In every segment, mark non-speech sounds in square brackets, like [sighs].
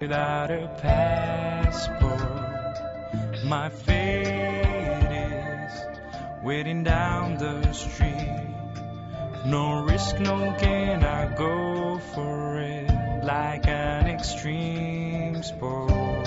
Without a passport, my fate is waiting down the street. No risk, no gain, I go for it like an extreme sport.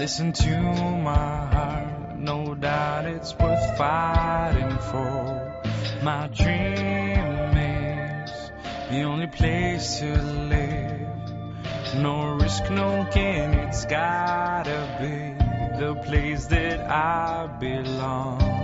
Listen to my heart? No doubt it's worth fighting for. My dream is the only place to live. No risk, no gain, it's gotta be the place that I belong.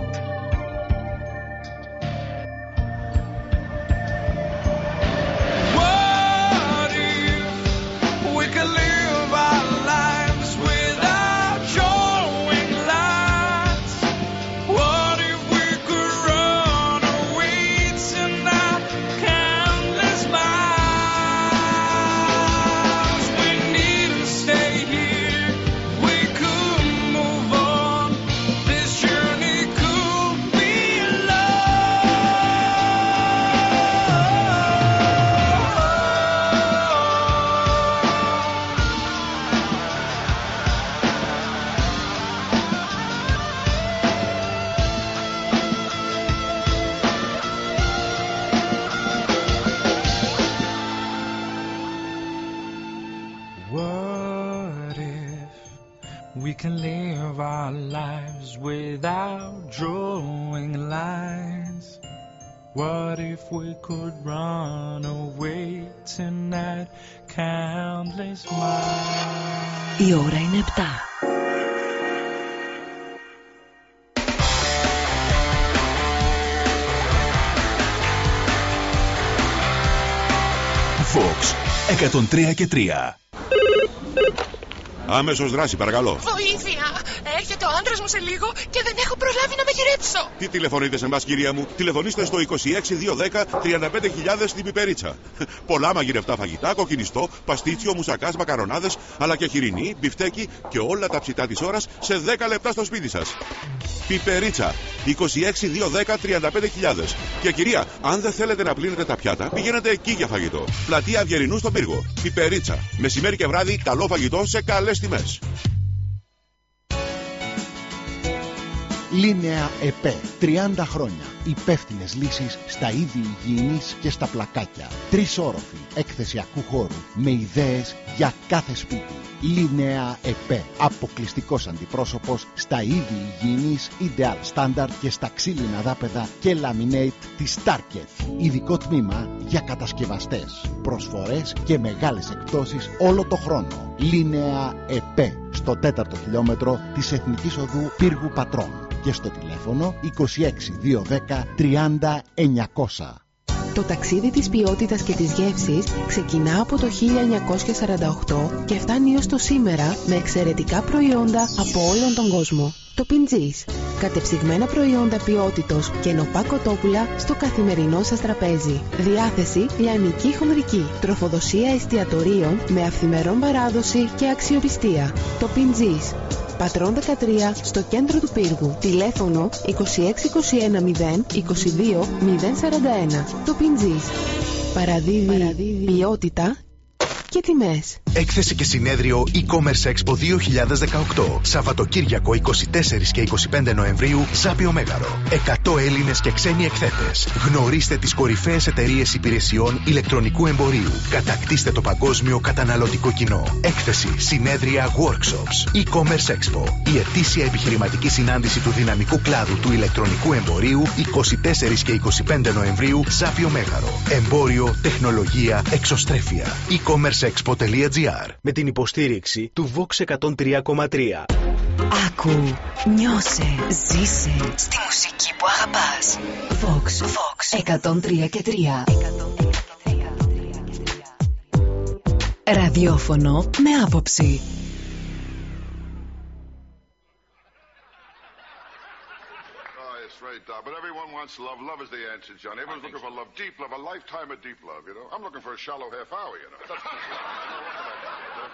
Η ώρα είναι επτά. Fox 103 και 3 Άμεσος δράση παρακαλώ. Έρχεται ο άντρας μου σε λίγο και δεν έχω προλάβει να μαγειρέψω. Τι τηλεφωνείτε σε εμά, κυρία μου; Τηλεφωνήστε στο 26210 35000 στην πιπερίτσα. Πολλά μαγειρευτά φαγητά, κοκκινιστό, παστίτσιο, μουσακάς, μακαρονάδες, αλλά και χοιρινή, μπιφτέκι και όλα τα ψητά της ώρας σε 10 λεπτά στο σπίτι σας. Πιπερίτσα 26210 35000. Και κυρία, αν δεν θέλετε να πλύνετε τα πιάτα, πηγαίνετε εκεί για φαγητό. Πλατεία Αυγερινού στον πύργο. Πιπερίτσα. Μεσημέρι και βράδυ, καλό φαγητό σε καλές τιμές. Λίνεα ΕΠΕ. 30 χρόνια. Υπεύθυνες λύσεις στα είδη υγιεινής και στα πλακάκια. Τρεις όροφοι εκθεσιακού χώρου με ιδέες για κάθε σπίτι. Λίνεα ΕΠΕ. Αποκλειστικός αντιπρόσωπος στα είδη υγιεινής Ideal Standard και στα ξύλινα δάπεδα και laminate της Starket. Ειδικό τμήμα για κατασκευαστές. Προσφορές και μεγάλες εκπτώσεις όλο το χρόνο. Λίνεα ΕΠΕ. Στο τέταρτο χιλιόμετρο της Εθνικής Οδού Πύργου Πατρών και στο τηλέφωνο 26210 30 900. Το ταξίδι της ποιότητας και της γεύσης ξεκινά από το 1948 και φτάνει ως το σήμερα με εξαιρετικά προϊόντα από όλον τον κόσμο. Το Πιντζής. Κατεψυγμένα προϊόντα ποιότητος και νοπά κοτόπουλα στο καθημερινό σας τραπέζι. Διάθεση λιανική χονδρική. Τροφοδοσία εστιατορίων με αυθημερών παράδοση και αξιοπιστία. Το Πιντζής. Πατρών 13 στο κέντρο του πύργου. Τηλέφωνο 26210 22 041. Το Πιντζής. Παραδίδει, ποιότητα και τιμές. Έκθεση και συνέδριο e-commerce Expo 2018. Σαββατοκύριακο 24 και 25 Νοεμβρίου, Ζάπιο Μέγαρο. 100 Έλληνες και ξένοι εκθέτες. Γνωρίστε τις κορυφαίες εταιρείες υπηρεσιών ηλεκτρονικού εμπορίου. Κατακτήστε το παγκόσμιο καταναλωτικό κοινό. Έκθεση, συνέδρια, workshops. E-commerce Expo. Η ετήσια επιχειρηματική συνάντηση του δυναμικού κλάδου του ηλεκτρονικού εμπορίου 24 και 25 Νοεμβρίου, Ζάπιο Μέγαρο. Εμπόριο, τεχνολογία, εξωστρέφεια. e-commerceexpo.gr vox.gr Με την υποστήριξη του Vox 103,3. Άκου, νιώσε, ζήσε στη μουσική που αγαπάς. Vox, Vox 103 και 3. Ραδιόφωνο με άποψη. Wants love. Love is the answer, John. Everyone's looking for love, deep love, a lifetime of deep love, you know. I'm looking for a shallow half hour, you know.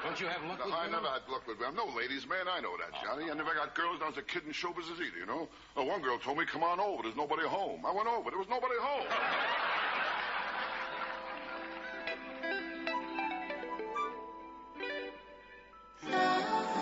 Don't you have luck No, with I women? never had luck with I'm no ladies, man. I know that, oh, Johnny. I never got girls when I was a kid in show business either, you know. Oh, one girl told me, come on over. There's nobody home. I went over. There was nobody home. You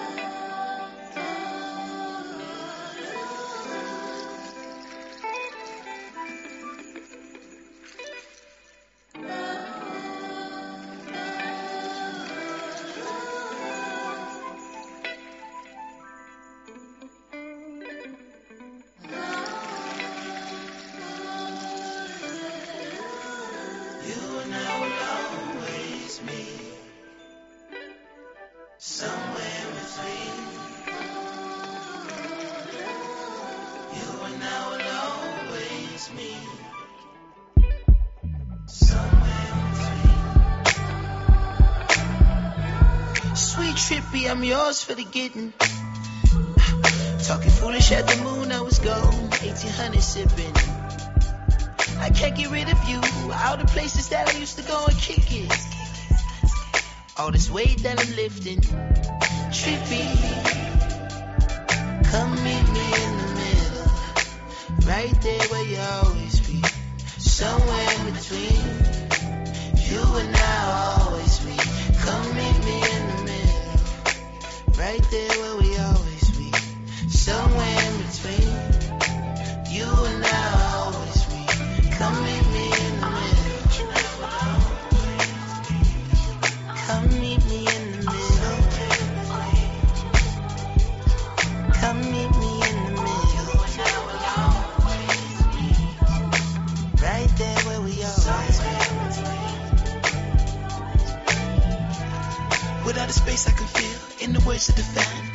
I'm yours for the getting. [sighs] Talking foolish at the moon, I was gone. 1800 sipping. I can't get rid of you. All the places that I used to go and kick it. All this weight that I'm lifting. Trippy. Come meet me in the middle. Right there where you always be. Somewhere in between. You and I always be. Come meet me. Right there where we always be. Somewhere in between. You and I always be. Come meet me in the middle. Come meet me in the middle. Come meet me in the middle. Right there where we always be. Without a space I can feel, in the words of the.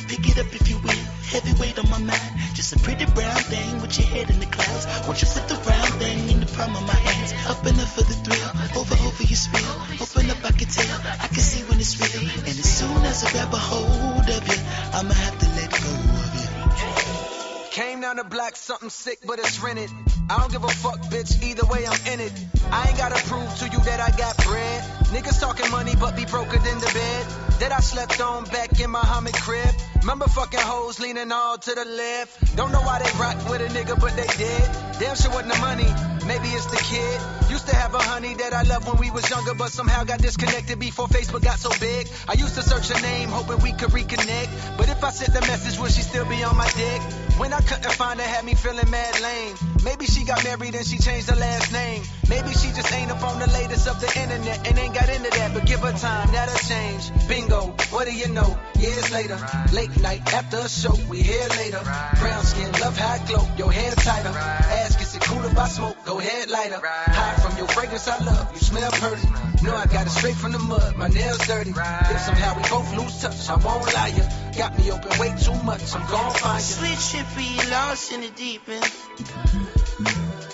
Pick it up if you will, heavyweight on my mind. Just a pretty brown thing with your head in the clouds. Won't you put the round thing in the palm of my hands? Up and up for the thrill, over over your spill. Open up, I can tell, I can see when it's real. And as soon as I grab a hold of you, I'ma have to let go of you. Came down the block, something sick, but it's rented. I don't give a fuck, bitch, either way I'm in it. I ain't gotta prove to you that I got bread. Niggas talking money, but be broker than the bed. That I slept on back in my Muhammad crib. Remember fucking hoes leaning all to the left. Don't know why they rock with a nigga, but they did. Damn sure wasn't the money, maybe it's the kid. Used to have a honey that I loved when we was younger, but somehow got disconnected before Facebook got so big. I used to search her name, hoping we could reconnect. But if I sent the message, would she still be on my dick? When I couldn't find her, had me feeling mad lame. Maybe she got married and she changed her last name. Maybe she just ain't up on the latest of the internet and ain't got into that. But give her time, that'll change. Bingo, what do you know? Years later, late night after a show, we here later. Brown skin, love how it glow, your hair tighter. Ask it cool if smoke? Go ahead, lighter. High from your fragrance, I love. You smell pretty. Know I got it straight from the mud, my nails dirty. If somehow we both lose touch, I won't lie ya. Got me open way too much, I'm gon' find ya. Sweet trippy, lost in the deep end.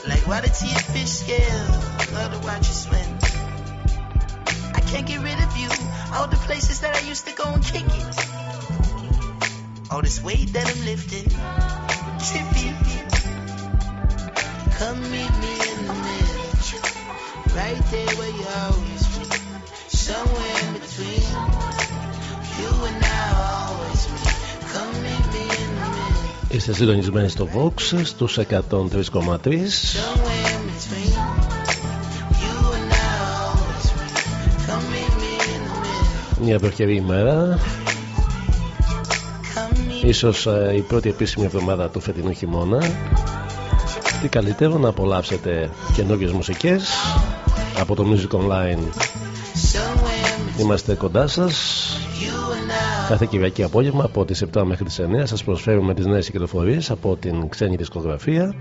Like water to your fish scale. Love to watch you swim. I can't get rid of you. All the places that I used to go and kick it. All this weight that I'm lifting. Trippy. Come meet me in the middle. Right there where you always be. Somewhere in between. You and I always meet. Come meet me in the middle. Είστε συντονισμένοι στο Vox στους 103,3 Somewhere in between. You and I always meet. Come meet me in the middle. Μια επευκαιρή ημέρα Come meet Ίσως ε, η πρώτη επίσημη εβδομάδα του φετινού χειμώνα Τι καλύτερο να απολαύσετε καινούργιες μουσικές Από το Music Online somewhere in Είμαστε κοντά σας You and I. Κάθε Κυριακή απόγευμα από τις 7 μέχρι τις 9 σας προσφέρουμε τις νέες κυκλοφορίες από την ξένη δισκογραφία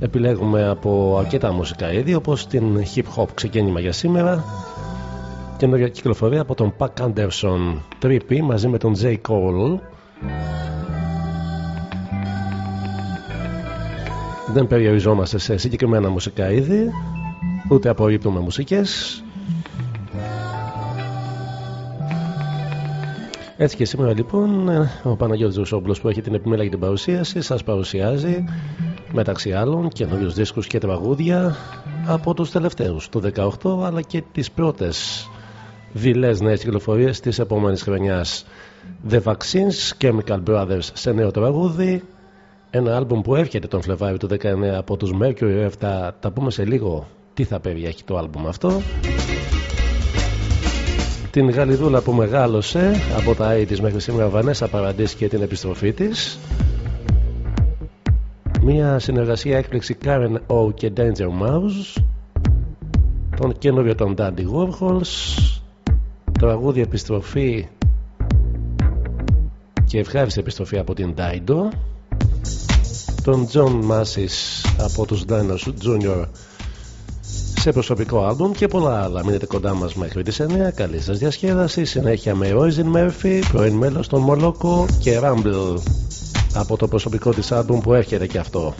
Επιλέγουμε από αρκετά μουσικά είδη όπως την hip hop ξεκίνημα για σήμερα καινούργια κυκλοφορία από τον Pac Anderson 3P μαζί με τον J. Cole. Δεν περιοριζόμαστε σε συγκεκριμένα μουσικά είδη, ούτε απορρίπτουμε μουσικές. Έτσι και σήμερα λοιπόν ο Παναγιώτης Ζουσόμπλος που έχει την επιμέλεια για την παρουσίαση σας παρουσιάζει μεταξύ άλλων καινούριους δίσκους και τραγούδια από τους τελευταίους του 18 αλλά και τις πρώτες δειλές νέες κυκλοφορίες της επόμενης χρονιάς The Vaccines, Chemical Brothers σε νέο τραγούδι ένα άλμπουμ που έρχεται τον Φλεβάριο του 19 από τους Mercury 7 τα πούμε σε λίγο τι θα περιέχει το άλμπουμ αυτό. Την Γαλιδούλα που μεγάλωσε από τα AIDS μέχρι σήμερα Βανέσα Παραντής και την επιστροφή της. Μια συνεργασία έκπληξη Karen O και Danger Mouse. Τον καινούριο των Dandy Warhols. Τραγούδι επιστροφή και ευχάριστη επιστροφή από την Dido τον John Massis από τους Dinos Junior σε προσωπικό άλμπουμ και πολλά άλλα. Μείνετε κοντά μας μέχρι τις 9. Καλή σας διασκέδαση. Συνέχεια με Roisin Murphy, πρώην μέλος των Μολόκο και Rumble από το προσωπικό της άλμπουμ που έρχεται και αυτό.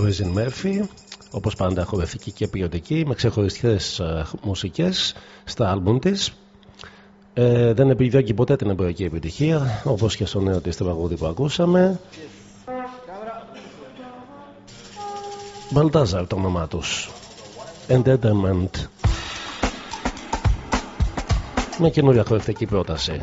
Erosin Murphy. Όπως πάντα χορευτική και ποιοτική με ξεχωριστές ε, μουσικές στα άλμπουμ της. Ε, δεν επιδιώκει ποτέ την εμπορική επιτυχία όπως και στο νέο της τραγούδι που ακούσαμε. Baltazar το όνομά τους. Entertainment με καινούρια χορευτική πρόταση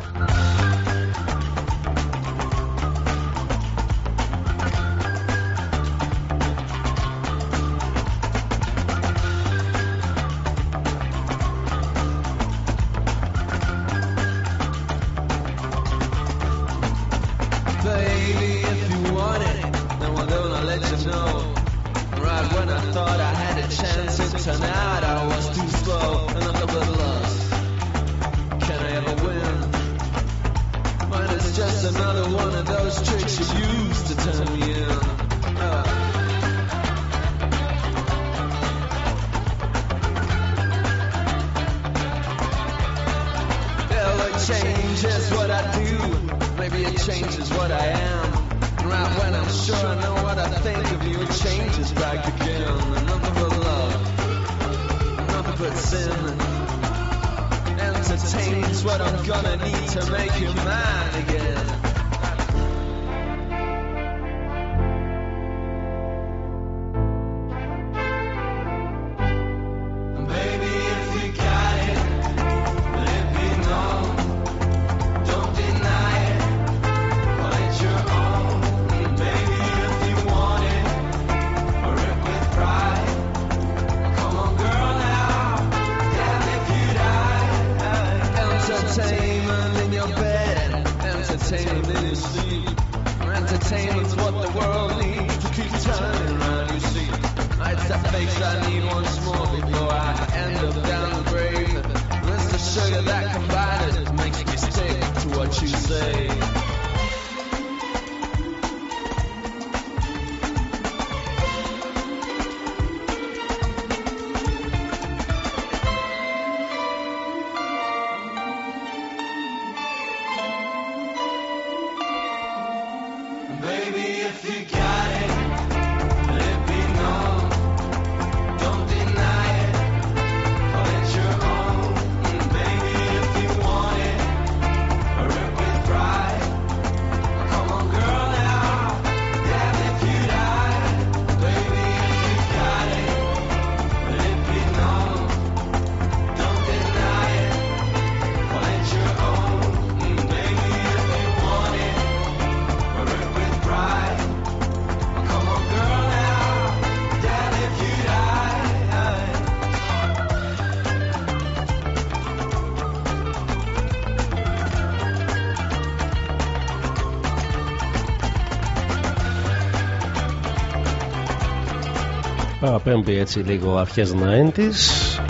Παραπέμπει έτσι λίγο αρχές 90s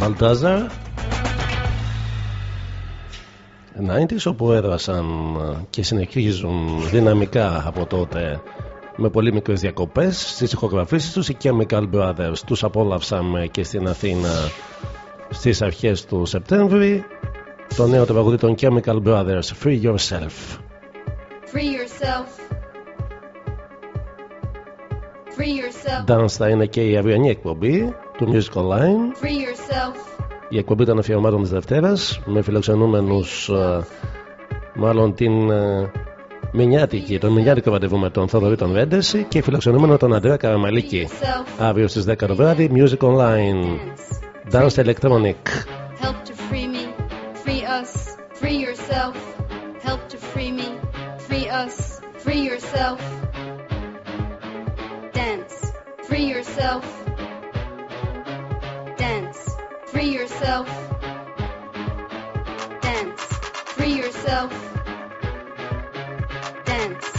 Baltazar 90s όπου έδρασαν και συνεχίζουν δυναμικά από τότε με πολύ μικρές διακοπές στις ηχογραφήσεις τους. Οι Chemical Brothers τους απόλαυσαμε και στην Αθήνα στις αρχές του Σεπτέμβρη. Το νέο τραγουδί των Chemical Brothers Free Yourself. Free yourself. Dance θα είναι και η αυριανή εκπομπή του Music Online Free yourself. Η εκπομπή των αφιερωμάτων της Δευτέρας με φιλοξενούμενους ε, μάλλον την ε, Μηνιάτικη, τον Μηνιάτικο ραντεβού με τον Θοδωρή τον Ρέντεση και φιλοξενούμενο τον Αντρέα Καραμαλίκη. Αύριο στις 10 το βράδυ Music Online Dance Electronic Help to free me. Free us. Free yourself. Help to free me. Free us. Free yourself. Free yourself. Dance. Free yourself. Dance. Free yourself. Dance.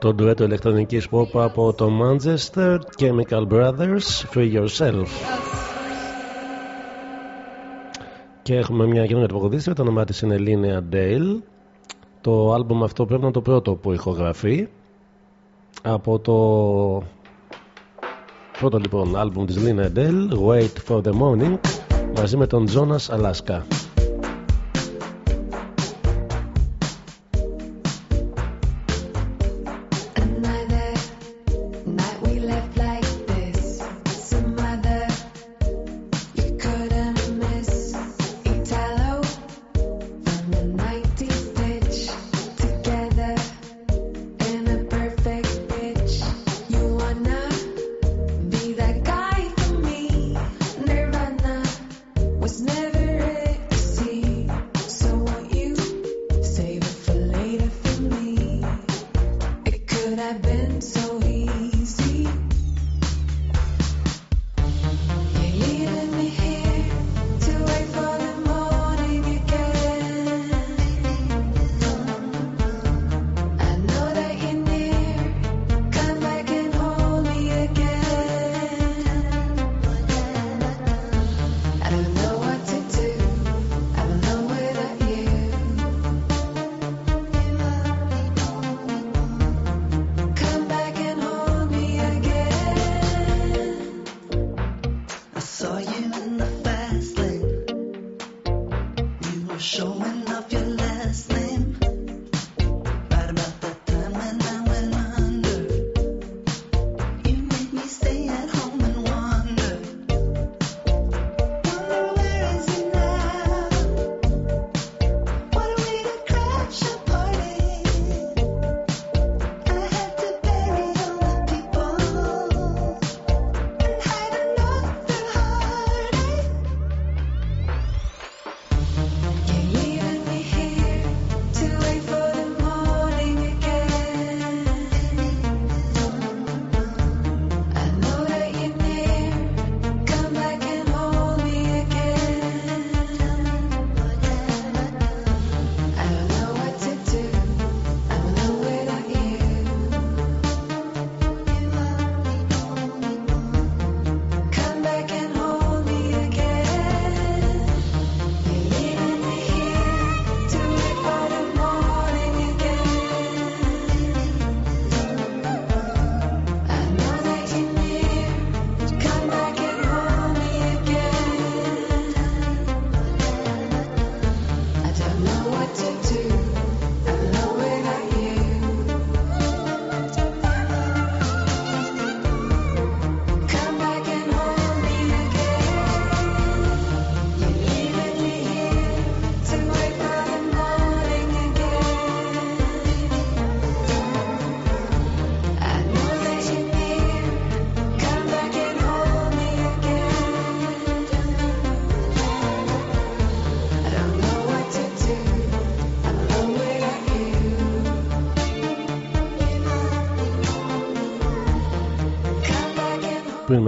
το ντουέτο ηλεκτρονικής pop από το Manchester Chemical Brothers Free Yourself. Και έχουμε μια καινούργια τραγουδίστρια το όνομά της είναι Linea Dale το άλμπουμ αυτό πρέπει να είναι το πρώτο που ηχογραφεί. Από το πρώτο λοιπόν άλμπουμ της Linea Dale Wait for the Morning μαζί με τον Jonas Alaska.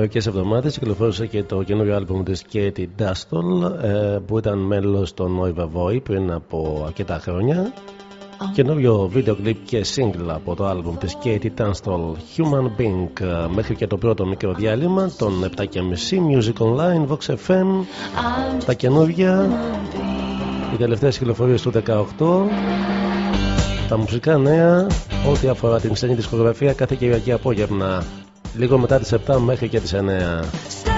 Μερικές εβδομάδες κυκλοφόρησε και το καινούριο άλμπουμ της Katie Dustall ε, που ήταν μέλος των Noiva Void πριν από αρκετά χρόνια. Καινούριο βίντεο κλιπ και single από το άλμπουμ της Katie Tunstall Human Being ε, μέχρι και το πρώτο μικρό διάλειμμα των 7.30 Music Online Vox FM τα καινούργια οι τελευταίες κυκλοφορίες του 18 τα μουσικά νέα ό,τι αφορά την ξένη δισκογραφία κάθε Κυριακή απόγευμα λίγο μετά τις 7 μέχρι και τις 9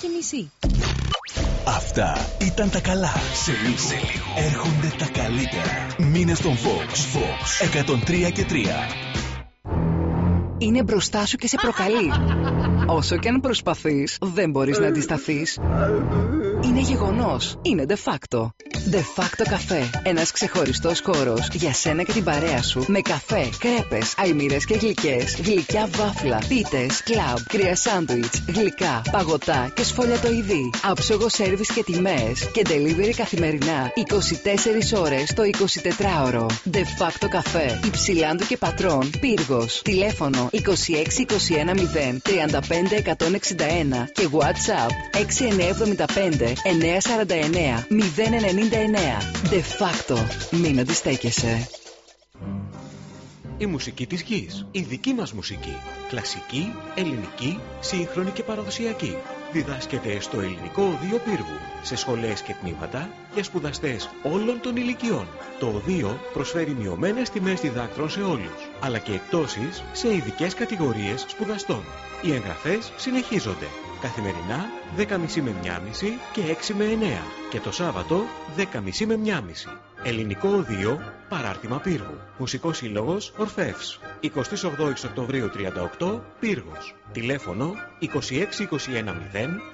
και μισή. Αυτά ήταν τα καλά. Σε λίγο, έρχονται τα καλύτερα. Μήνε στον Fox. Fox 103 και 3. Είναι μπροστά σου και σε προκαλεί. Όσο και αν προσπαθείς, δεν μπορείς να αντισταθείς. Είναι γεγονός. Είναι de facto. De facto καφέ. Ένας ξεχωριστός χώρος για σένα και την παρέα σου με καφέ, κρέπες, αϊμύρες και γλυκές, γλυκιά βάφλα, πίτες, κλαμπ, κρύα σάντουιτς, γλυκά, παγωτά και σφολιατοειδή. Άψογο σέρβις και τιμές και delivery καθημερινά 24 ώρες το 24ωρο. De facto καφέ. Υψηλάντου και πατρών. Πύργος. Τηλέφωνο 2621 0 35 161 και WhatsApp 6975 949 099. De facto. Μην αντιστέκεσαι. Η μουσική της γης. Η δική μας μουσική. Κλασική, ελληνική, σύγχρονη και παραδοσιακή. Διδάσκεται στο Ελληνικό Οδείο Πύργου, σε σχολές και τμήματα για σπουδαστές όλων των ηλικιών. Το Οδείο προσφέρει μειωμένες τιμές διδάκτρων σε όλους, αλλά και εκτόσεις σε ειδικές κατηγορίες σπουδαστών. Οι εγγραφές συνεχίζονται. Καθημερινά 10.30 με 1.30 και 6 με 9 και το Σάββατο 10.30 με 1.30. Ελληνικό Οδείο, παράρτημα Πύργου. Μουσικός Σύλλογος Ορφεύς. 28 Οκτωβρίου 38, Πύργος. Τηλέφωνο 26210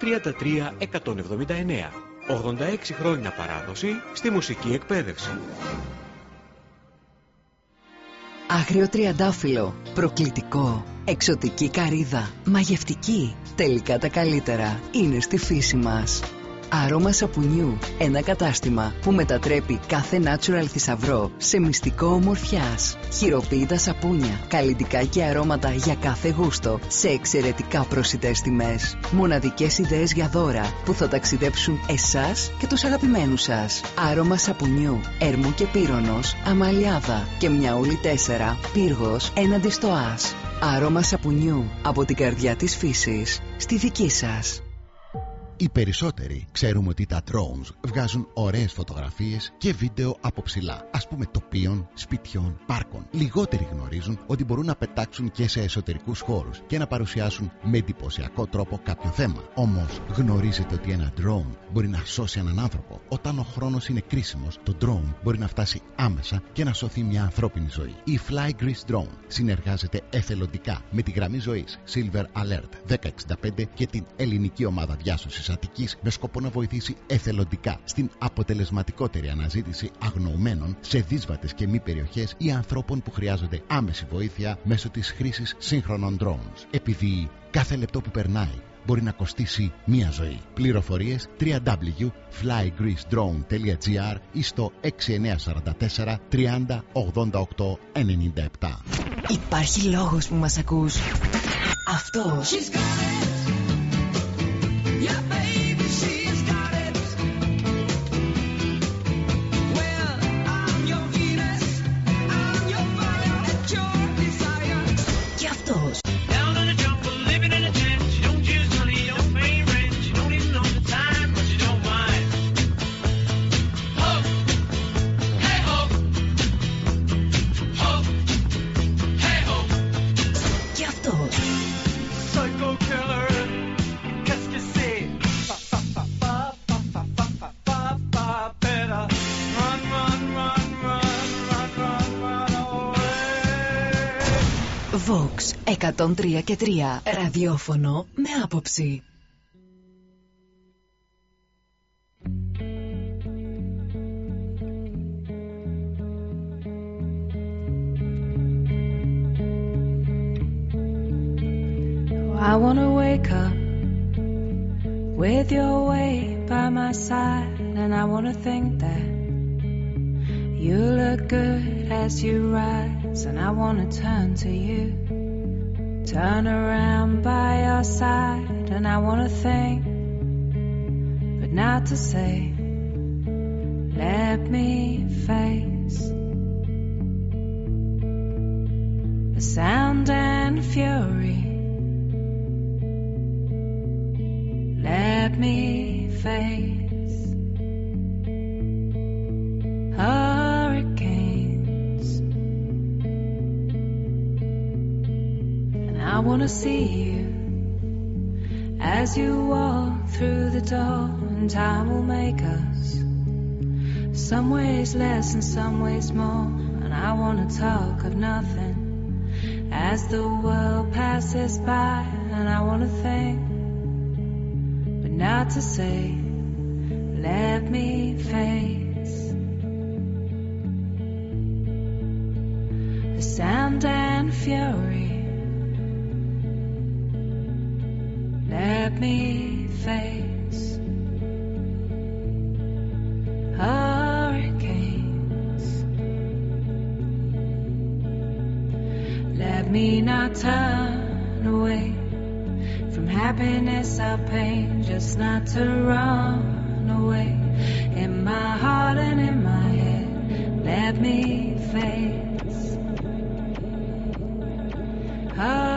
33 179. 86 χρόνια παράδοση στη μουσική εκπαίδευση. Άγριο τριαντάφυλλο, προκλητικό, εξωτική καρύδα, μαγευτική. Τελικά τα καλύτερα είναι στη φύση μας. Άρωμα σαπουνιού, ένα κατάστημα που μετατρέπει κάθε natural θησαυρό σε μυστικό ομορφιάς. Χειροποίητα σαπούνια, καλλιτικά και αρώματα για κάθε γούστο, σε εξαιρετικά προσιτές τιμές. Μοναδικές ιδέες για δώρα που θα ταξιδέψουν εσάς και τους αγαπημένους σας. Άρωμα σαπουνιού, Ερμού και Πύρονος, Αμαλιάδα και Μιαούλη 4, Πύργος, έναντι στο Άς. Άρωμα σαπουνιού από την καρδιά της φύσης, στη δική σας. Οι περισσότεροι ξέρουμε ότι τα drones βγάζουν ωραίες φωτογραφίες και βίντεο από ψηλά, ας πούμε τοπίων, σπιτιών, πάρκων. Λιγότεροι γνωρίζουν ότι μπορούν να πετάξουν και σε εσωτερικούς χώρους και να παρουσιάσουν με εντυπωσιακό τρόπο κάποιο θέμα. Όμως γνωρίζετε ότι ένα drone μπορεί να σώσει έναν άνθρωπο. Όταν ο χρόνος είναι κρίσιμος, το drone μπορεί να φτάσει άμεσα και να σωθεί μια ανθρώπινη ζωή. Η Fly Greece Drone συνεργάζεται εθελοντικά με τη γραμμή ζωής Silver Alert 1065 και την ελληνική ομάδα διάσωσης Αττικής με σκοπό να βοηθήσει εθελοντικά στην αποτελεσματικότερη αναζήτηση αγνοωμένων σε δύσβατες και μη περιοχές ή ανθρώπων που χρειάζονται άμεση βοήθεια μέσω της χρήσης σύγχρονων drones. Επειδή κάθε λεπτό που περνάει μπορεί να κοστίσει μία ζωή. Πληροφορίες www.flygreecedrone.gr ή στο 6944 30 88 97. Υπάρχει λόγος που μας ακούς. Αυτός. Yeah, baby, she's got it. Vox 103 και 3. Ραδιόφωνο με άποψη. I wanna wake up with your weight by my side, and I wanna think that you look good as you rise, and I wanna turn to you, turn around by your side, and I wanna think, but not to say, let me face the sound and fury. Let me face hurricanes, I wanna see you as you walk through the door, and time will make us some ways less and some ways more. And I wanna talk of nothing as the world passes by, and I wanna think but not to say, let me face the sound and fury. Let me face hurricanes. Let me not turn away from happiness or pain, just not to run away. In my heart and in my head, let me face hurricane.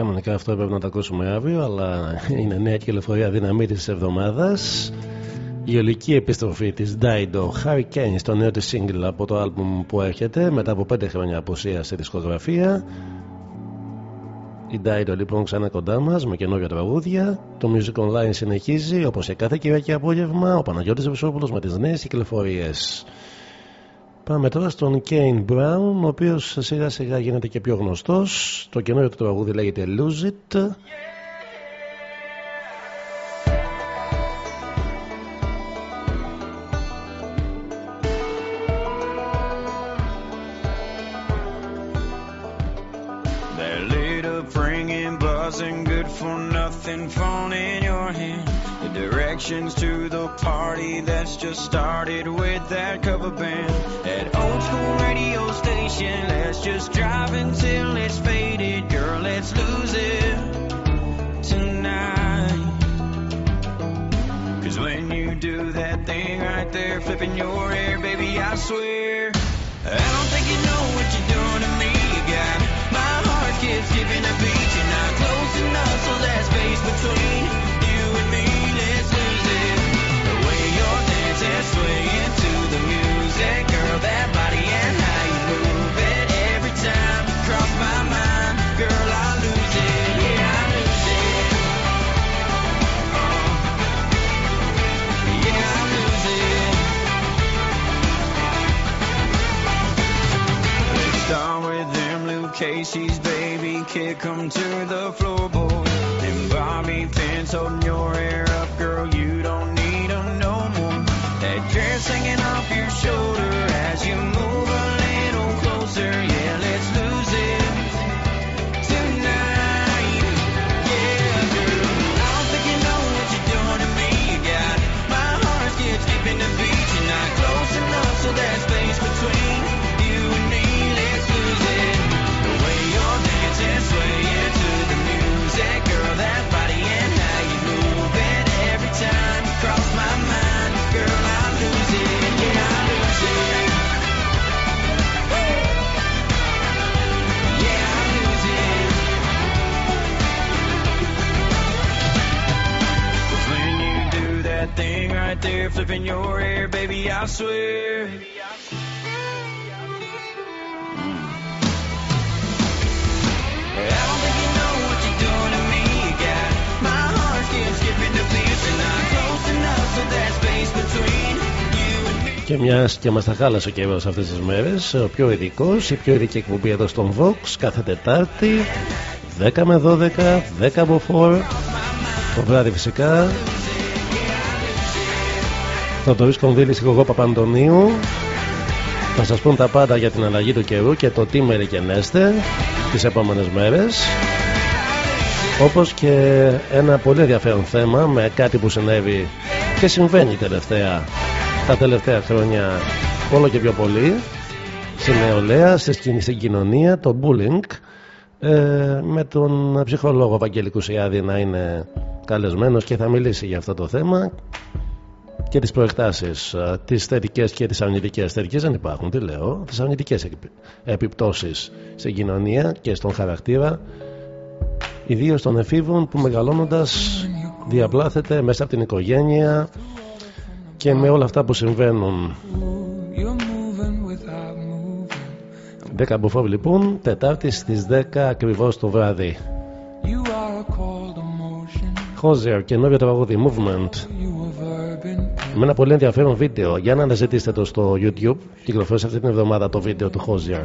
Κανονικά αυτό έπρεπε να το ακούσουμε αύριο, αλλά είναι νέα κυκλοφορία δύναμή της εβδομάδας. Η ολική επιστροφή της Dido Hurricane στο νέο της single από το album που έρχεται μετά από 5 χρόνια απουσίας σε δισκογραφία. Η Dido λοιπόν ξανά κοντά μας με καινούργια τραγούδια. Το Music Online συνεχίζει όπως σε κάθε Κυριακή απόγευμα. Ο Παναγιώτης Βεσόπουλο με τις νέες κυκλοφορίες. Πάμε τώρα στον Kane Brown, ο οποίο σιγά σιγά γίνεται και πιο γνωστό. Το καινούριο του τραγούδι λέγεται Lose It. They're lit up, ringing, buzzing, good for nothing, phone in your hand. The directions to the party that's just started with that cover band. Station, let's just drive until it's faded. Girl, let's lose it tonight. Cause when you do that thing right there, flipping your hair, baby, I swear. I Casey's baby, kick 'em to the floorboard. And Bobby pins holding your hair up, girl, you don't Και μια και μας τα χάλασε ο καιρός αυτές τις μέρες, ο πιο ειδικός, η πιο ειδική εκπομπή εδώ στον Vox κάθε Τετάρτη 10 με 12, 10 από 4. Το βράδυ φυσικά. Θα το βρίσκω Κονδύλη εγώ Παπαντονίου. Θα σας πούν τα πάντα για την αλλαγή του καιρού και το τι μερικενέστε τις επόμενες μέρες. Όπως και ένα πολύ ενδιαφέρον θέμα με κάτι που συνέβη και συμβαίνει τελευταία, τα τελευταία χρόνια όλο και πιο πολύ στην νεολαία, στη σκηνή- στην κοινωνία, το bullying ε, με τον ψυχολόγο Βαγγέλη Κουσιάδη να είναι καλεσμένος και θα μιλήσει για αυτό το θέμα και τις προεκτάσεις ε, τις θετικές και τις αρνητικές θετικές δεν υπάρχουν, τι λέω τις αρνητικές επι- επιπτώσεις στην κοινωνία και στον χαρακτήρα ιδίως των εφήβων που μεγαλώνοντας διαπλάθεται μέσα από την οικογένεια και με όλα αυτά που συμβαίνουν You're moving without moving. 10 από λοιπόν, Τετάρτη στις 10 ακριβώς το βράδυ You are a cold emotion. Χόζερ, καινούριο τραγούδι Movement You a verb με ένα πολύ ενδιαφέρον βίντεο, για να αναζητήσετε το στο YouTube, κυκλοφόρησα αυτή την εβδομάδα το βίντεο του Χόζιερ.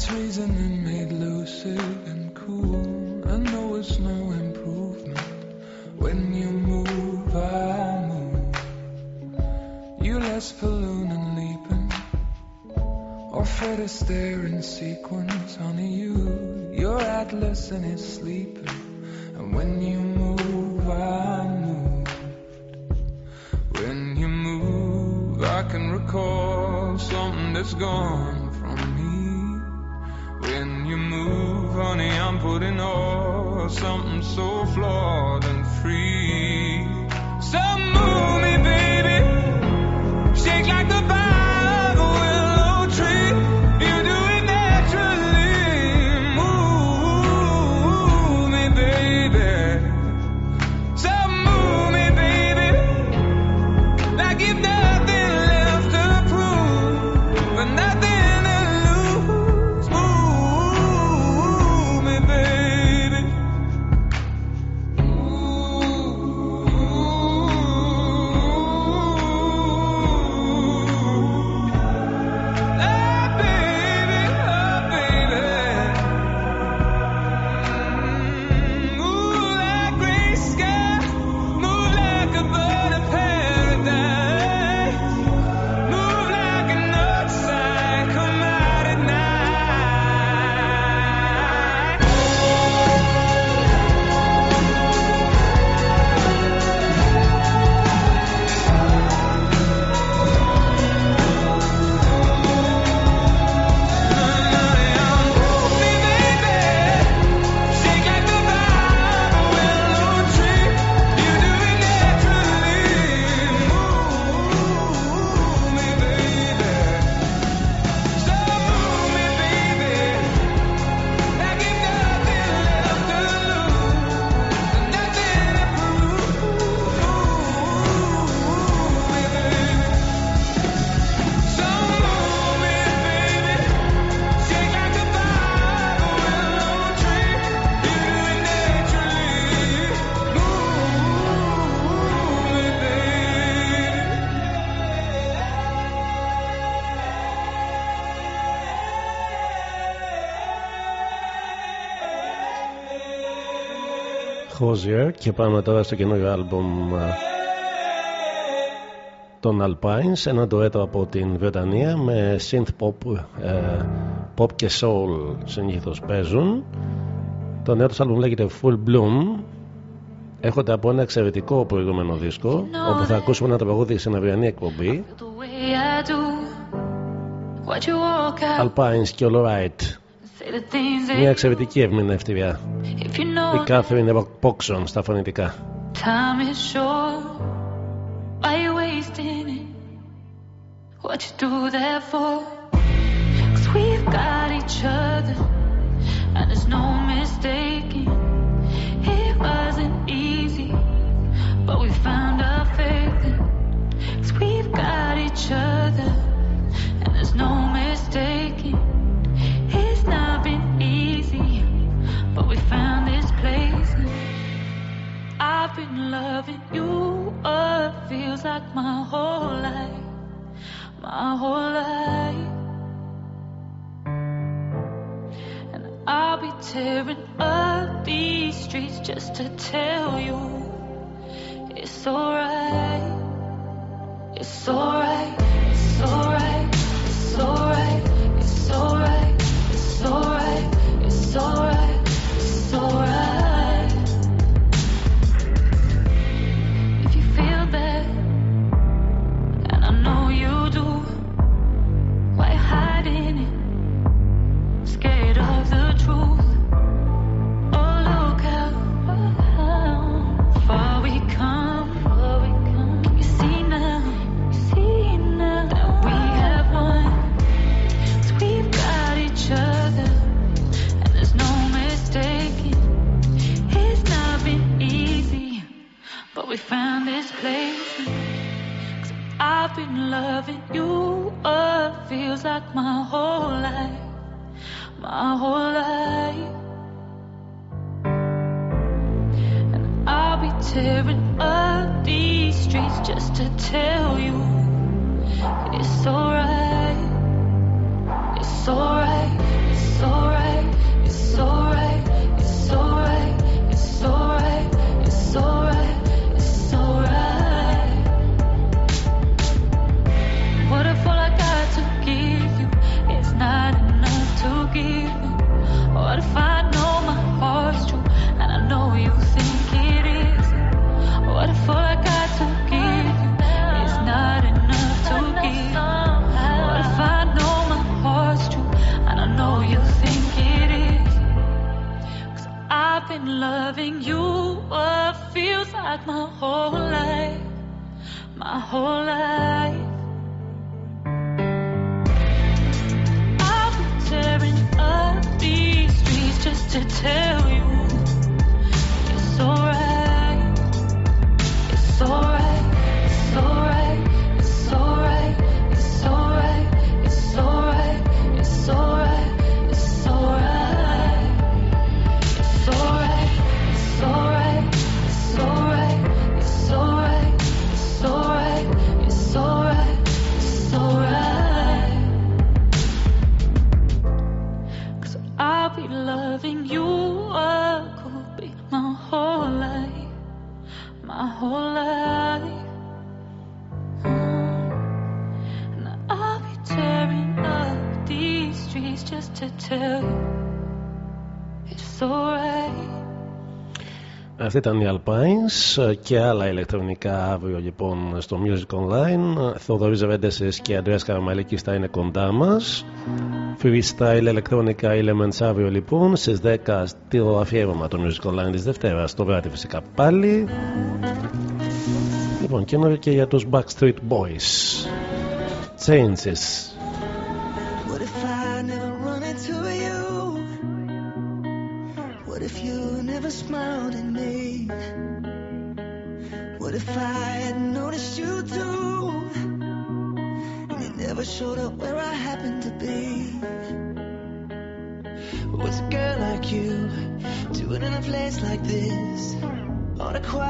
It's reasoning made lucid and cool. I know it's no improvement. When you move, I move. You less balloon and leaping. Or Fred Astaire in sequence, honey, you. You're Atlas and it's sleeping. And when you move, I move. When you move, I can recall something that's gone you move, honey, I'm putting off something so flawed and free. So move Hozier και πάμε τώρα στο καινούριο άλμπουμ α, των Alpines ένα ντουέτο από την Βρετανία με synth pop, ε, pop και soul συνήθως παίζουν. Το νέο τους άλμπουμ λέγεται Full Bloom. Έρχονται από ένα εξαιρετικό προηγούμενο δίσκο όπου θα ακούσουμε ένα τραγούδι σε αυριανή εκπομπή. The way I do, what you walk out, Alpines και All Right. say the things μια that εξαιρετική ερμηνεύτρια if you η know Catherine Poxon στα φωνητικά time is short, why you wasting it? What you do that for? Cause we've got each other, and there's no mistaking. It wasn't easy, but we found our faith. Cause we've got each other, But we found this place. I've been loving you, what feels like my whole life, my whole life. And I'll be tearing up these streets just to tell you it's alright, it's alright, it's alright, it's alright, it's alright, been loving you, what feels like my whole life, my whole life. And I'll be tearing up these streets just to tell you it's alright, it's alright, it's alright, it's alright, loving you what feels like my whole life, my whole life. I'll be tearing up these streets just to tell you it's alright, it's alright, tell you it's alright. Αυτή ήταν η Alpines και άλλα ηλεκτρονικά αύριο λοιπόν στο Music Online. Θοδωρή Ζεβέντεσης και Αντρέας Καραμαλίκης θα είναι κοντά μας. Freestyle ηλεκτρονικά Elements αύριο λοιπόν στις 10 στο αφιέρωμα του Music Online της Δευτέρας το βράδυ φυσικά πάλι. Λοιπόν και και για τους Backstreet Boys. Changes.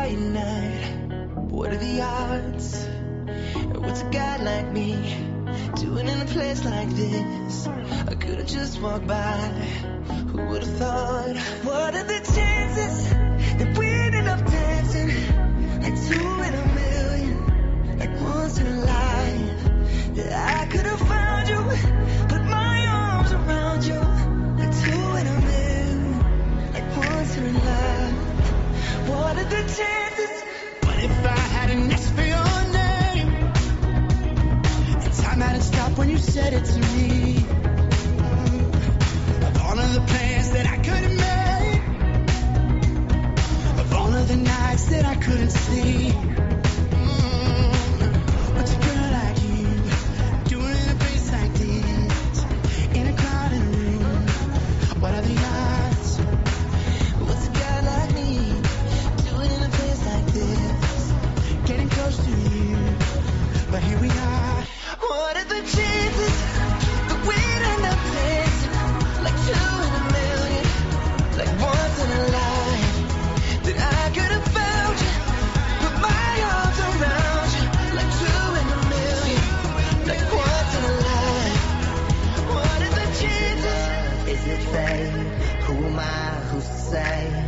Quiet night, what are the odds? What's a guy like me doing in a place like this? I could have just walked by. Who would have thought? What are the chances that we ended up dancing like two in a million, like once in a life? That I could have found you, put my arms around you, like two in a million, like once in a life. What are the chances? Said it to me. Of all of the plans that I could have made, of all of the nights that I couldn't sleep. Is it fate? Who am I? Who's to say?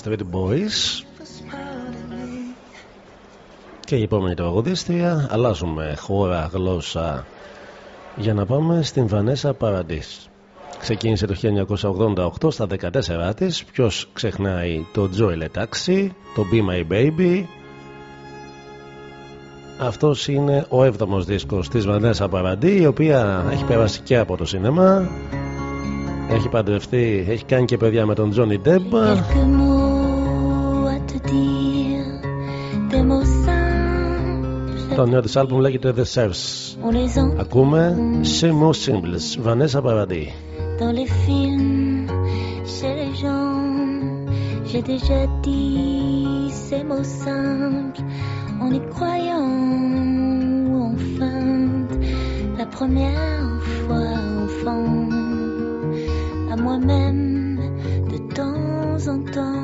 Backstreet Boys. Και η επόμενη τραγουδίστρια. Αλλάζουμε χώρα, γλώσσα. Για να πάμε στην Βανέσα Παραντής ξεκίνησε το 1988 στα 14 της. Ποιος ξεχνάει το Joy Taxi το Be My Baby. Αυτός είναι ο έβδομος δίσκος της Βανέσα Παραντή η οποία έχει περάσει και από το σινεμά έχει παντρευτεί, έχει κάνει και παιδιά με τον Johnny Depp dire, des mots simples. Το νέο της άλμπουμ λέγεται The Serfs. On les entend Ακούμε σε mots simples. Βανέσα Παραντή. dans les films, chez les gens. J'ai déjà dit ces mots simples en y croyant ou en feinte. La première fois enfant, à moi-même de temps en temps.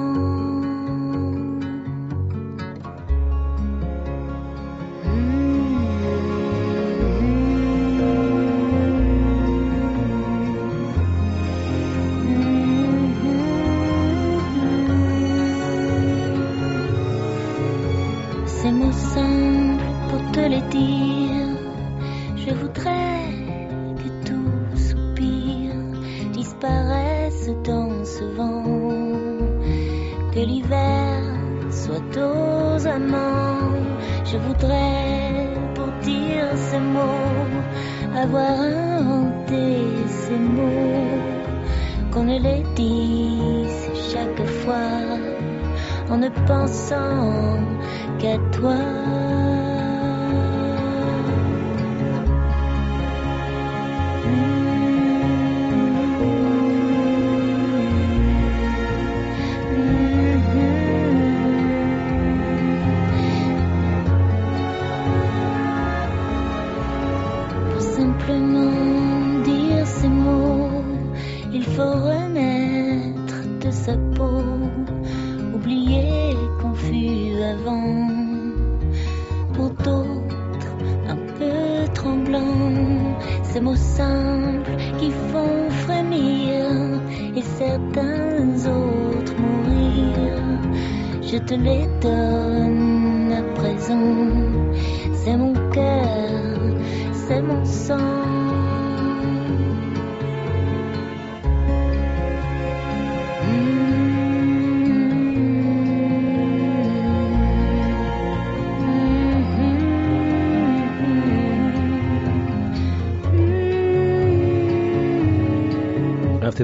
Je voudrais que tout soupir disparaisse dans ce vent, que l'hiver soit aux amants. Je voudrais pour dire ces mots avoir inventé ces mots, qu'on ne les dise chaque fois en ne pensant qu'à toi.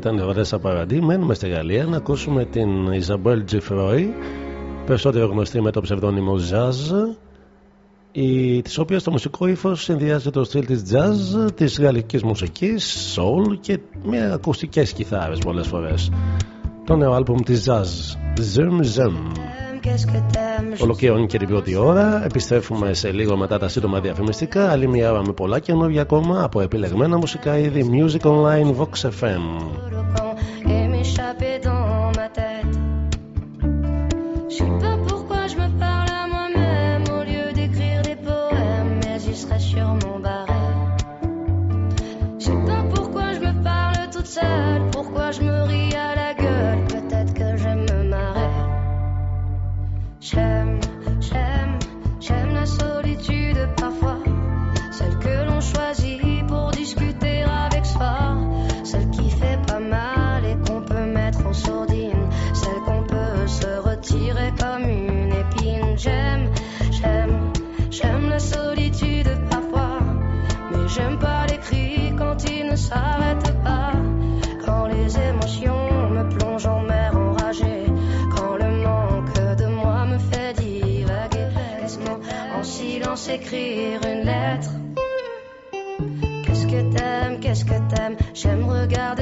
Ήταν η Βανέσα Παραντή. Μένουμε στη Γαλλία να ακούσουμε την Ιζαμπέλ Τζιφρόι, περισσότερο γνωστή με το ψευδόνυμο Jazz, η, της οποίας το μουσικό ύφος συνδυάζει το στυλ της jazz, της γαλλικής μουσικής, soul και με ακουστικές κιθάρες πολλές φορές. Το νέο άλμπουμ της jazz, Zoom Zoom. Qu'est-ce que t'aimes je Ολοκληρώνει και την πρώτη ώρα. Επιστρέφουμε σε λίγο μετά τα σύντομα διαφημιστικά. Άλλη μια ώρα με πολλά καινούργια ακόμα από επιλεγμένα μουσικά είδη Music Online Vox FM. Une lettre. Qu'est-ce que t'aimes, qu'est-ce que t'aimes? J'aime regarder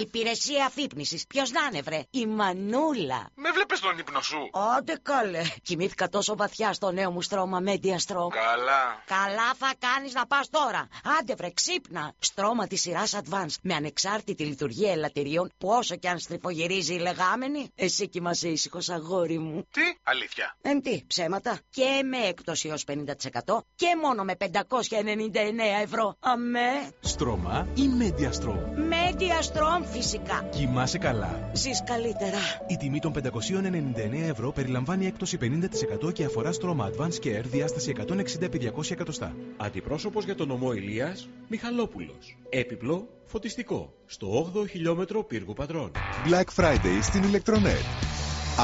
Υπηρεσία αφύπνισης. Ποιος να είναι, βρε; Η Μανούλα. Με βλέπεις τον ύπνο σου; Άντε καλέ. Κοιμήθηκα τόσο βαθιά στο νέο μου στρώμα Media Strom. Καλά. Καλά θα κάνεις να πας τώρα. Άντε βρε ξύπνα. Στρώμα της σειράς Advance με ανεξάρτητη λειτουργία ελαττηρίων που όσο και αν στριφογυρίζει η λεγάμενη, εσύ κοιμάσαι ήσυχος αγόρι μου. Τι, αλήθεια. Εν τι, ψέματα. Και με έκπτωση ως 50% και μόνο με 599 ευρώ. Αμέ. Στρώμα ή Mediastrom. Media Strom φυσικά. Κοιμάσαι καλά. Ζεις καλύτερα. Η τιμή των 599 ευρώ περιλαμβάνει έκπτωση 50% και αφορά στρώμα Advance Care διάσταση 160 επί 200 εκατοστά. Αντιπρόσωπος για τον νομό Ηλίας, Μιχαλόπουλος. Έπιπλο, φωτιστικό. Στο 8ο χιλιόμετρο πύργου Πατρών. Black Friday στην Ηλεκτρονέτ.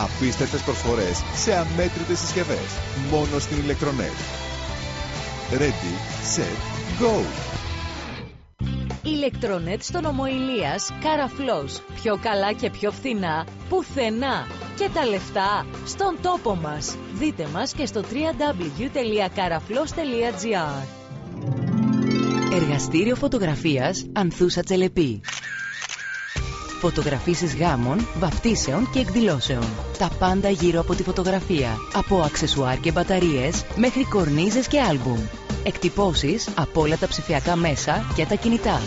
Απίστευτες προσφορές σε αμέτρητες συσκευές. Μόνο στην Ηλεκτρονέτ. Ready, set, go! Ηλεκτρονέτ στο νομό Ηλίας, Καραφλός. Πιο καλά και πιο φθηνά, πουθενά. Και τα λεφτά στον τόπο μας. Δείτε μας και στο www.karaflos.gr Εργαστήριο φωτογραφίας Ανθούσα Τσελεπή. Φωτογραφίσεις γάμων, βαπτίσεων και εκδηλώσεων. Τα πάντα γύρω από τη φωτογραφία. Από αξεσουάρ και μπαταρίες μέχρι κορνίζες και άλμπουμ. Εκτυπώσεις από όλα τα ψηφιακά μέσα και τα κινητά.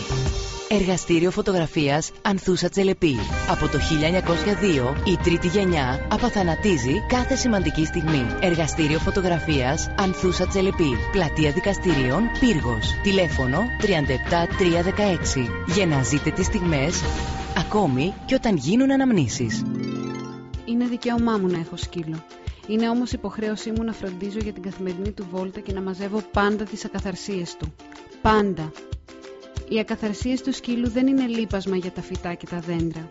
Εργαστήριο φωτογραφίας Ανθούσα Τσελεπή. Από το 1902 η τρίτη γενιά απαθανατίζει κάθε σημαντική στιγμή. Εργαστήριο φωτογραφίας Ανθούσα Τσελεπή. Πλατεία δικαστηρίων Πύργος. Τηλέφωνο 37316. Για να ζείτε τις στιγμές ακόμη και όταν γίνουν αναμνήσεις. Είναι δικαίωμά μου να έχω σκύλο. Είναι όμως υποχρέωσή μου να φροντίζω για την καθημερινή του βόλτα και να μαζεύω πάντα τις ακαθαρσίες του. Πάντα. Οι ακαθαρσίες του σκύλου δεν είναι λείπασμα για τα φυτά και τα δέντρα.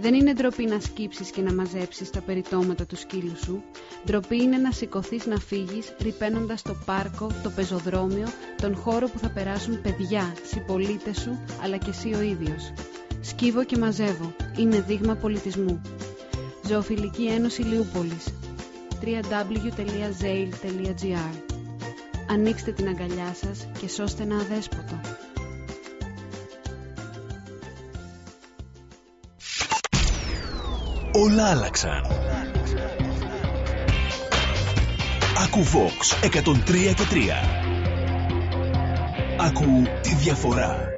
Δεν είναι ντροπή να σκύψεις και να μαζέψεις τα περιτώματα του σκύλου σου. Ντροπή είναι να σηκωθείς να φύγεις, ρηπαίνοντας το πάρκο, το πεζοδρόμιο, τον χώρο που θα περάσουν παιδιά, συμπολίτε σου, αλλά και εσύ ο ίδιος. Σκύβω και μαζεύω. Είναι δείγμα πολιτισμού. Ζωοφιλική Ένωση Λιούπολης www.zail.gr Ανοίξτε την αγκαλιά σας και σώστε ένα αδέσποτο. Όλα άλλαξαν. Ακού Vox 103 και 3. Ακού τη διαφορά.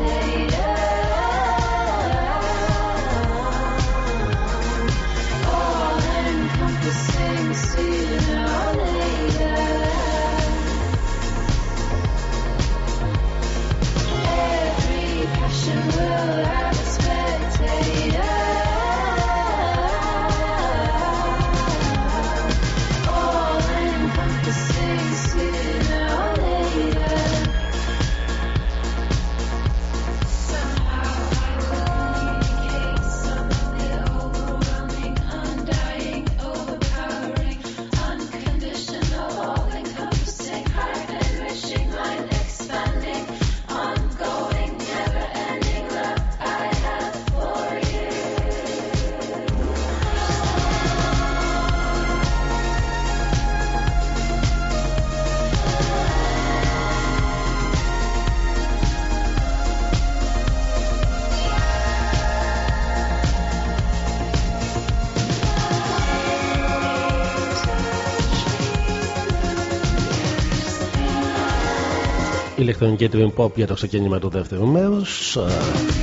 say ηλεκτρονική dream pop για το ξεκίνημα του δεύτερου μέρους.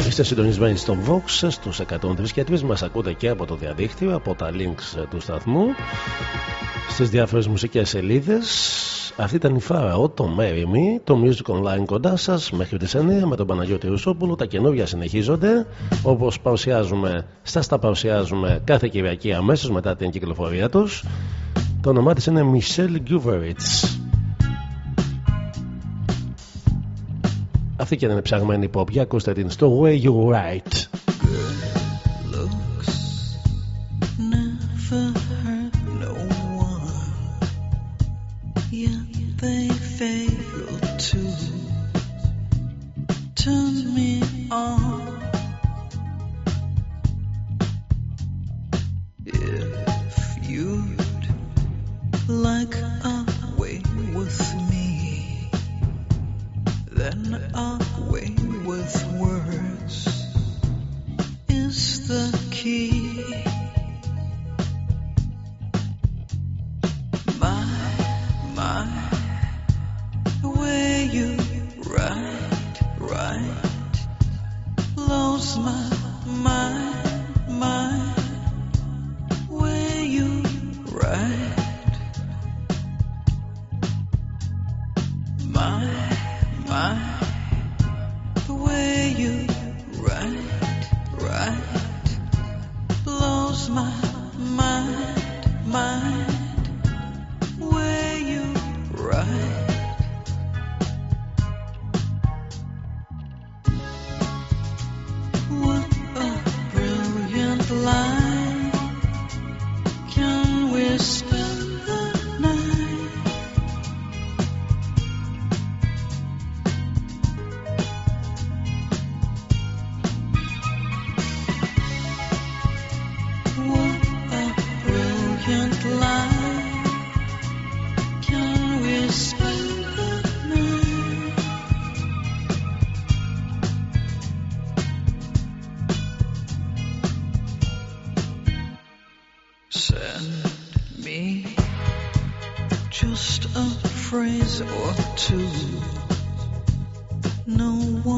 Είστε συντονισμένοι στο Vox στους 103 και 3. Μας ακούτε και από το διαδίκτυο, από τα links του σταθμού, στις διάφορες μουσικές σελίδες. Αυτή ήταν η Φάραο, το Mary Me, το Music Online κοντά σας μέχρι τις 9 με τον Παναγιώτη Ρουσόπουλο. Τα καινούργια συνεχίζονται όπως παρουσιάζουμε, σας τα παρουσιάζουμε κάθε Κυριακή αμέσως μετά την κυκλοφορία τους. Το όνομά της είναι Michelle Guveritz. Αυτή και είναι ψαγμένη pop. Για ακούστε την στο Way You Right. Then a way with words is the key. My, my, the way you write, write, blows my mind, mind.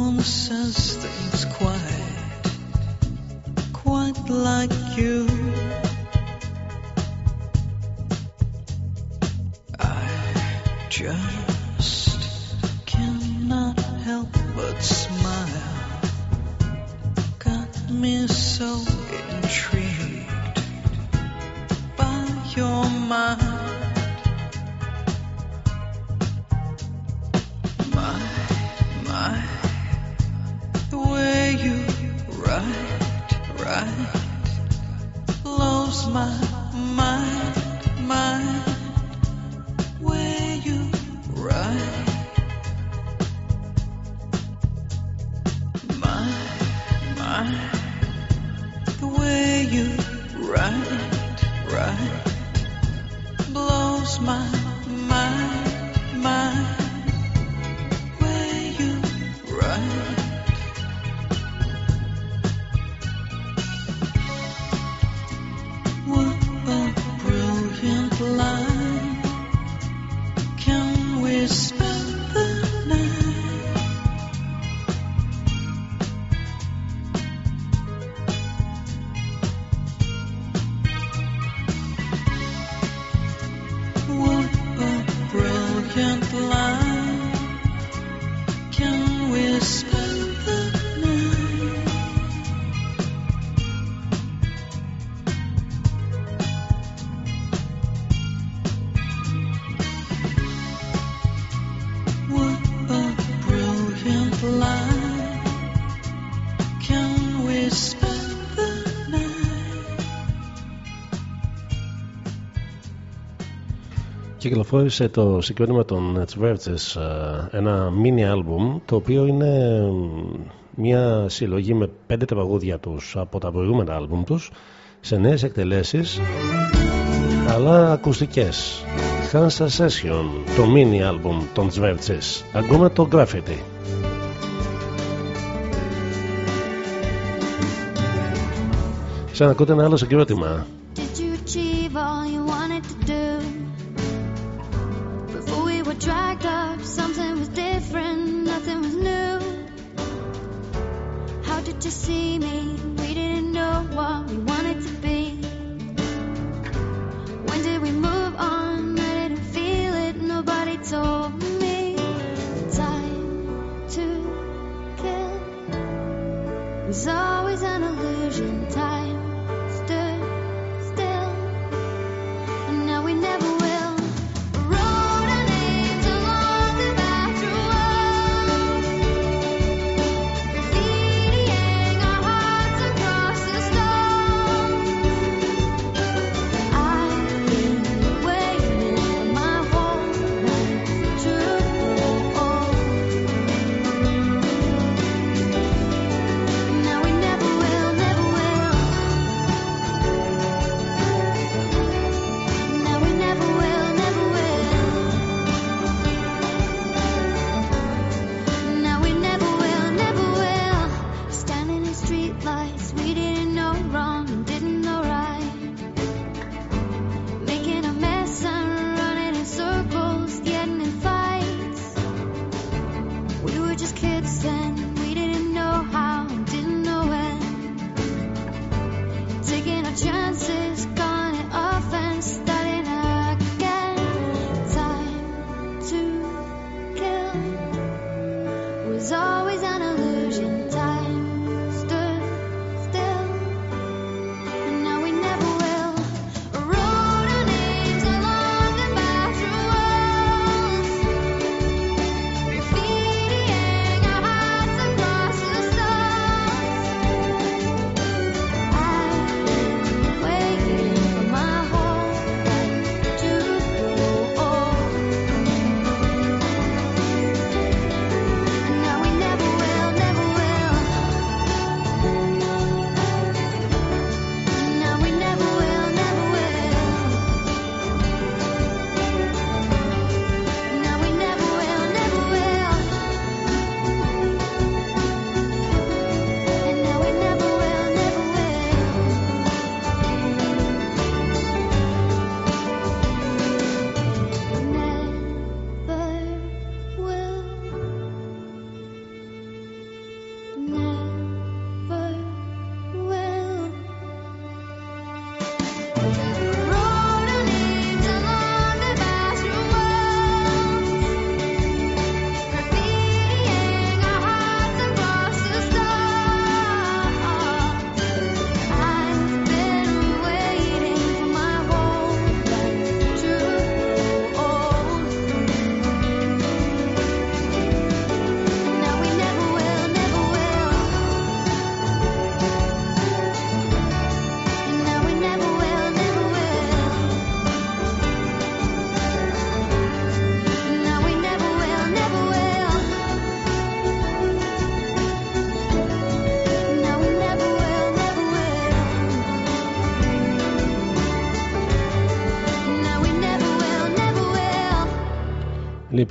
One says things quite, quite like you. I just cannot help but smile. Got me so intrigued by your mind. Write, write, blows my mind, mind. Way you write, my, my, the way you write, write, blows my Κυκλοφόρησε το συγκρότημα των Τσβέρτσες ένα mini album το οποίο είναι μια συλλογή με πέντε τραγούδια τους από τα προηγούμενα άλμπουμ τους σε νέες εκτελέσεις αλλά ακουστικές. Hansa Session το mini album των Τσβέρτσες ακόμα το Graffiti Σαν ακούτε ένα άλλο συγκρότημα to see me. We didn't know what we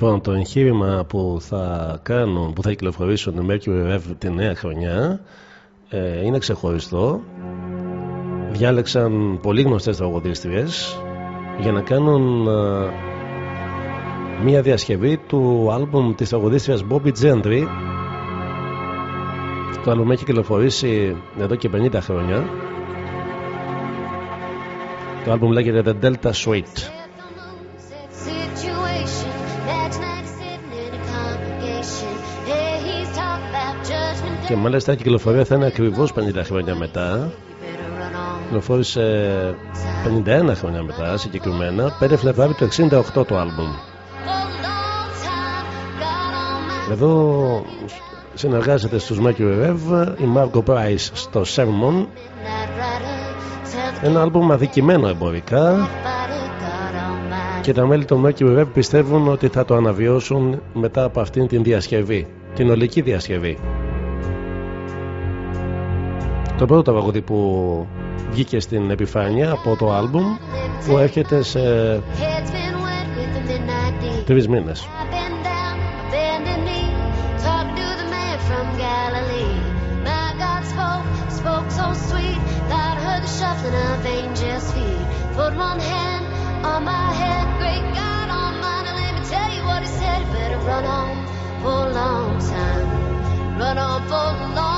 Λοιπόν, το εγχείρημα που θα κάνουν, που θα κυκλοφορήσουν Mercury Rev τη νέα χρονιά ε, είναι ξεχωριστό. Διάλεξαν πολύ γνωστές τραγουδίστριες για να κάνουν ε, μια διασκευή του άλμπουμ της τραγουδίστριας Bobby Gentry το άλμπουμ έχει κυκλοφορήσει εδώ και 50 χρόνια το άλμπουμ λέγεται The Delta Suite και μάλιστα η κυκλοφορία θα είναι ακριβώς 50 χρόνια μετά. Κυκλοφόρησε 51 χρόνια μετά συγκεκριμένα, 5 Φλεβάρι του 68 το άλμπουμ. Εδώ συνεργάζεται στους Mercury Rev η Marco Price στο Sermon ένα άλμπουμ αδικημένο εμπορικά και τα μέλη των Mercury Rev πιστεύουν ότι θα το αναβιώσουν μετά από αυτήν την διασκευή την ολική διασκευή το πρώτο τραγούδι που βγήκε στην επιφάνεια από το άλμπουμ που έρχεται σε τρεις μήνες. run on for long time, run on for long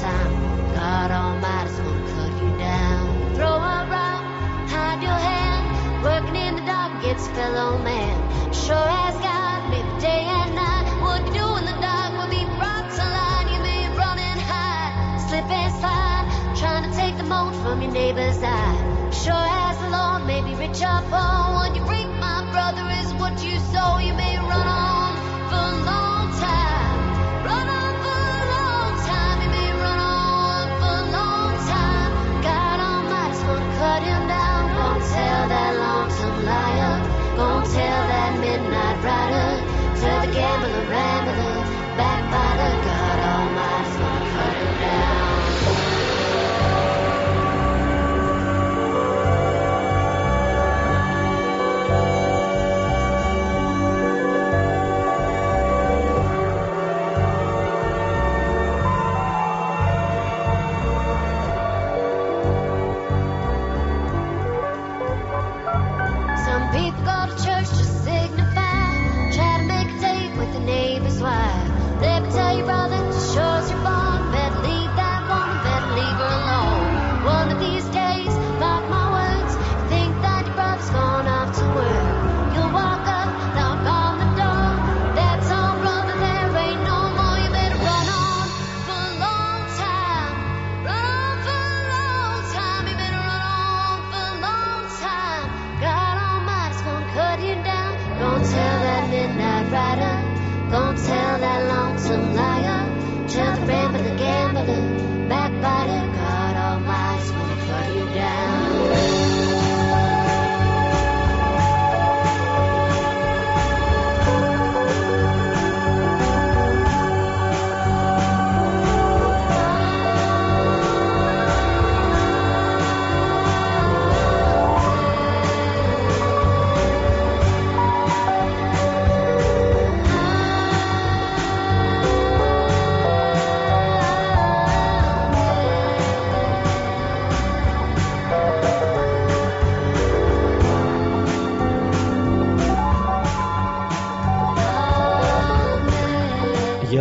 God Almighty's gonna cut you down. Throw a rock, hide your hand. Working in the dark gets fellow man. Sure as God, maybe day and night. What you do in the dark will be brought to light. You may run and hide, slip and slide, trying to take the mote from your neighbor's eye. Sure as the Lord may be rich or poor, what you reap, my brother, is what you sow. You may run on tell the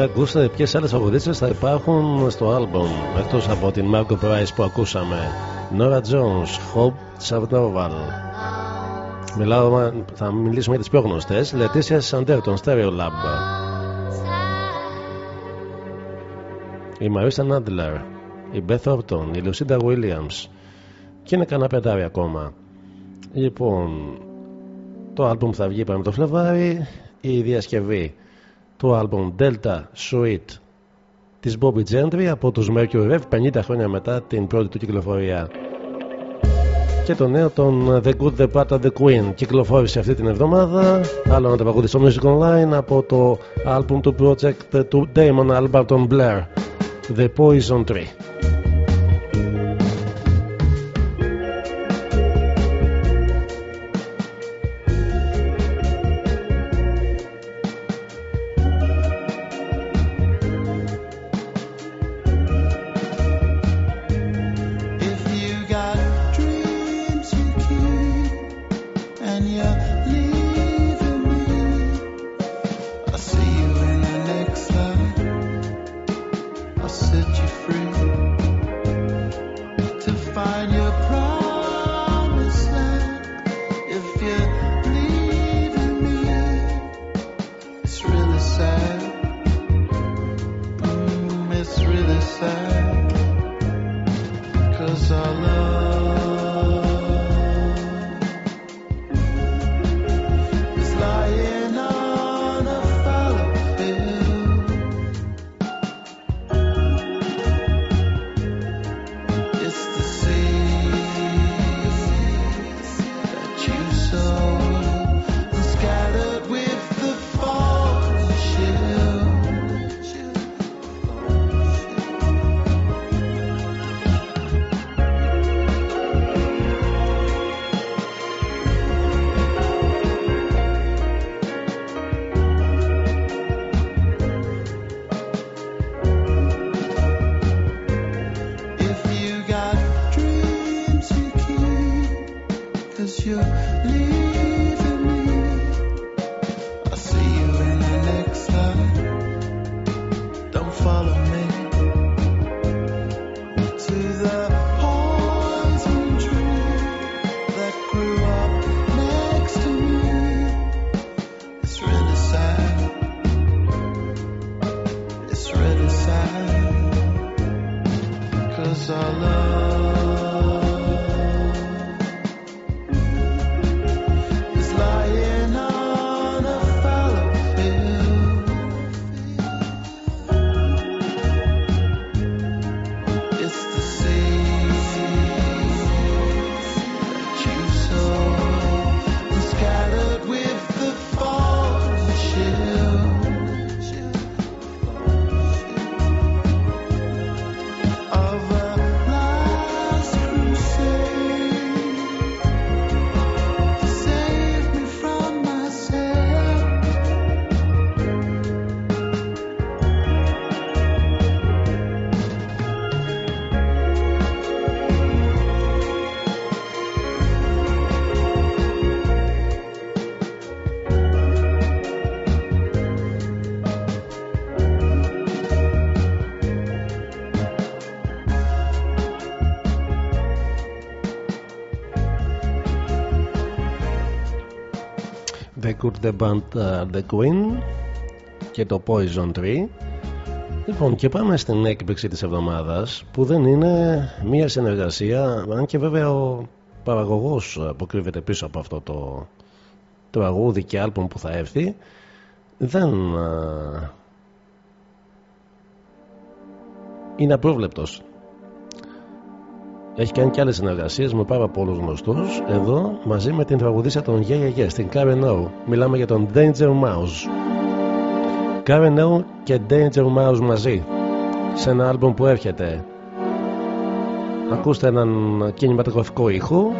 ακούστε ποιες άλλες αγουδίτσε θα υπάρχουν στο άλμπομ εκτός από την Marco Price που ακούσαμε; Nora Jones, Hope Savnoval. Μιλάω, θα μιλήσουμε για τις πιο γνωστές. Leticia Sanderton, Stereo Lab. Η Marissa Nadler, η Beth Orton, η Lucinda Williams. Και είναι κανένα πεντάρι ακόμα. Λοιπόν, το άλμπουμ θα βγει πάμε το Φλεβάρι. Η διασκευή του άλμπουμ Delta Suite της Bobby Gentry από τους Mercury Rev 50 χρόνια μετά την πρώτη του κυκλοφορία. Και το νέο των The Good, The Bad, and The Queen κυκλοφόρησε αυτή την εβδομάδα. Άλλο ένα τραγούδι στο Music Online από το άλμπουμ του project του Damon Albarn Blair The Poison Tree Recruit the Band uh, The Queen και το Poison Tree. Λοιπόν, και πάμε στην έκπληξη της εβδομάδας που δεν είναι μία συνεργασία, αν και βέβαια ο παραγωγός που κρύβεται πίσω από αυτό το τραγούδι και άλπον που θα έρθει δεν α, είναι απρόβλεπτος έχει κάνει και άλλες συνεργασίες με πάρα πολλούς γνωστούς εδώ μαζί με την τραγουδίσια των Yeah Yeah Yeah στην Karen O μιλάμε για τον Danger Mouse. Karen O και Danger Mouse μαζί σε ένα άλμπομ που έρχεται. Ακούστε έναν κινηματογραφικό ήχο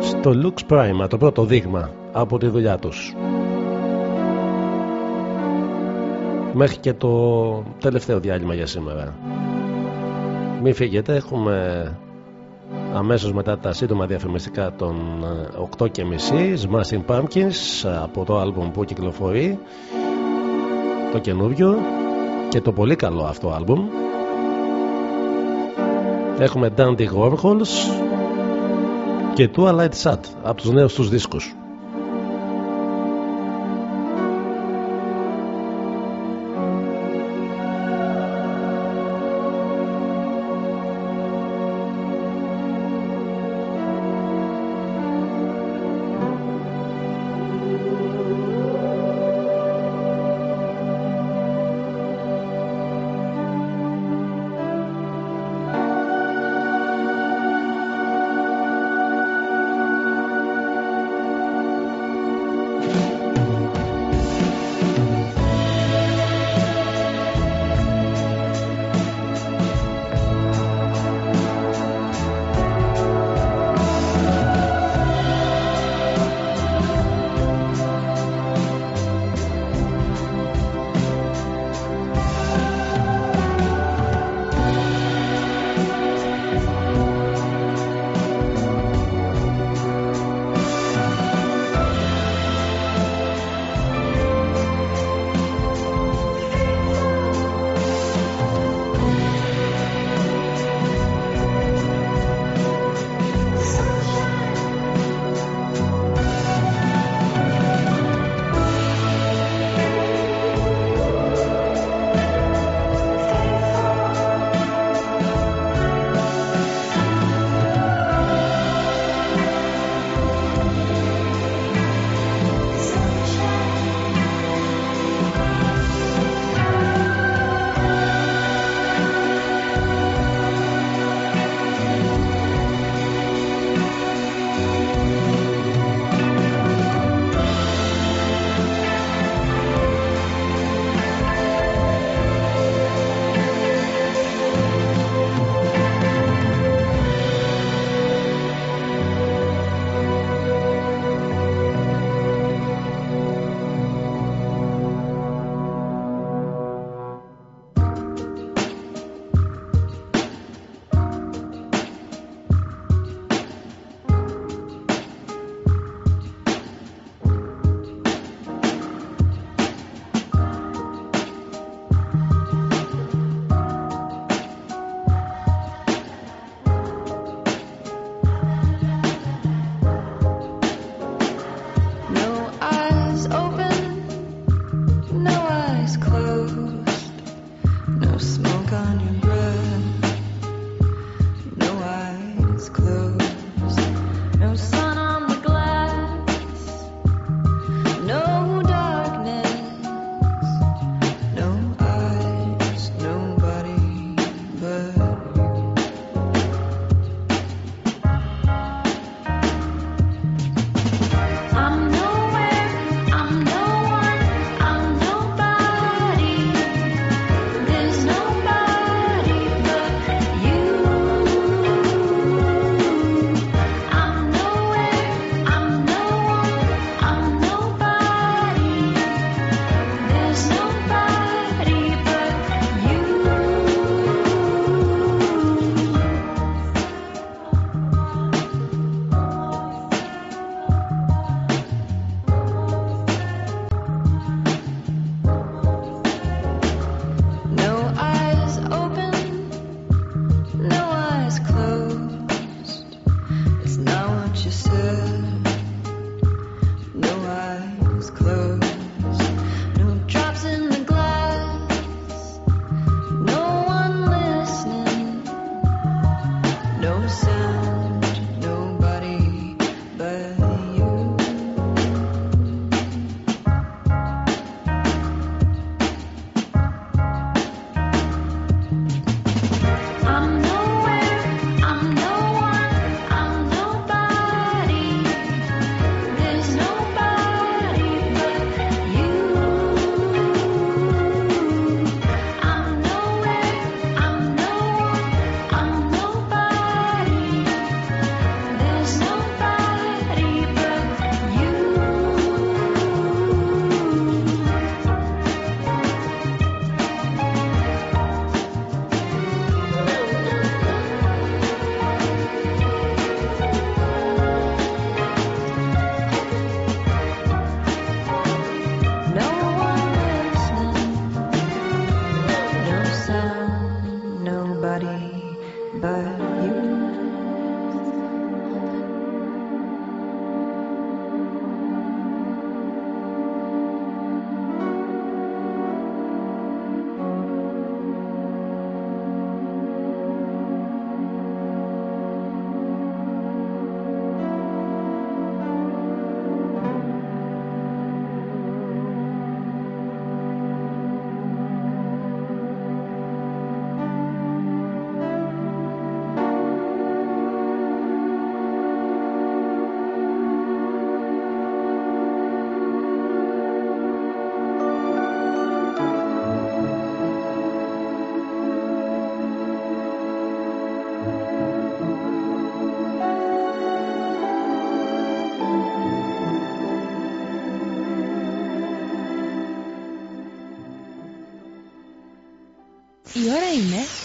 στο Lux Prima το πρώτο δείγμα από τη δουλειά τους. Μέχρι και το τελευταίο διάλειμμα για σήμερα. Μην φύγετε έχουμε αμέσως μετά τα σύντομα διαφημιστικά των 8.30 Smashing Pumpkins από το άλμπουμ που κυκλοφορεί το καινούριο και το πολύ καλό αυτό άλμπουμ. Έχουμε Dandy Warhols και Twilight Sat από τους νέους τους δίσκους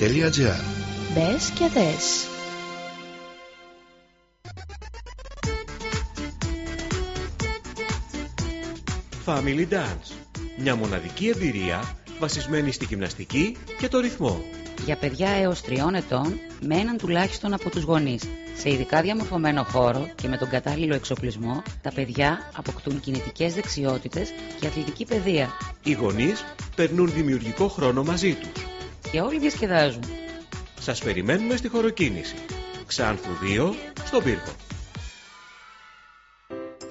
Μπες και δες. Family Dance. Μια μοναδική εμπειρία βασισμένη στη γυμναστική και το ρυθμό. Για παιδιά έως τριών ετών με έναν τουλάχιστον από τους γονείς. Σε ειδικά διαμορφωμένο χώρο και με τον κατάλληλο εξοπλισμό, τα παιδιά αποκτούν κινητικές δεξιότητες και αθλητική παιδεία. Οι γονείς περνούν δημιουργικό χρόνο μαζί τους. Και όλοι διασκεδάζουν. Σας περιμένουμε στη χωροκίνηση. Ξάνθου 2, στον Πύργο.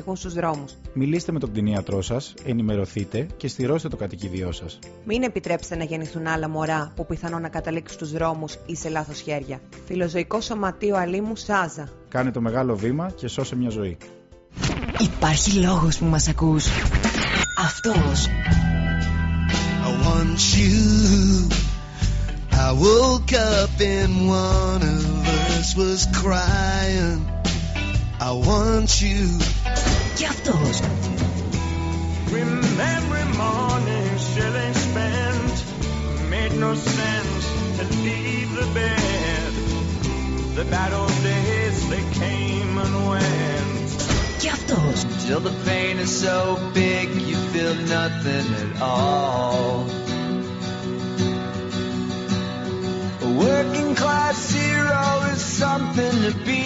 ξεψυχούν στους δρόμους. Μιλήστε με τον κτηνίατρό σας, ενημερωθείτε και στηρώστε το κατοικίδιό σας. Μην επιτρέψετε να γεννηθούν άλλα μωρά που πιθανόν να καταλήξουν στους δρόμους ή σε λάθος χέρια. Φιλοζωικό Σωματείο Αλήμου Σάζα. Κάνε το μεγάλο βήμα και σώσε μια ζωή. Υπάρχει λόγος που μας ακούς. Αυτός. I want you. I woke up and one of us was crying. I want you. Και αυτός. Remembering mornings Shelley spent made no sense to leave the bed. The bad old days they came and went. Και αυτός. Till the pain is so big you feel nothing at all. A working class hero is something to be.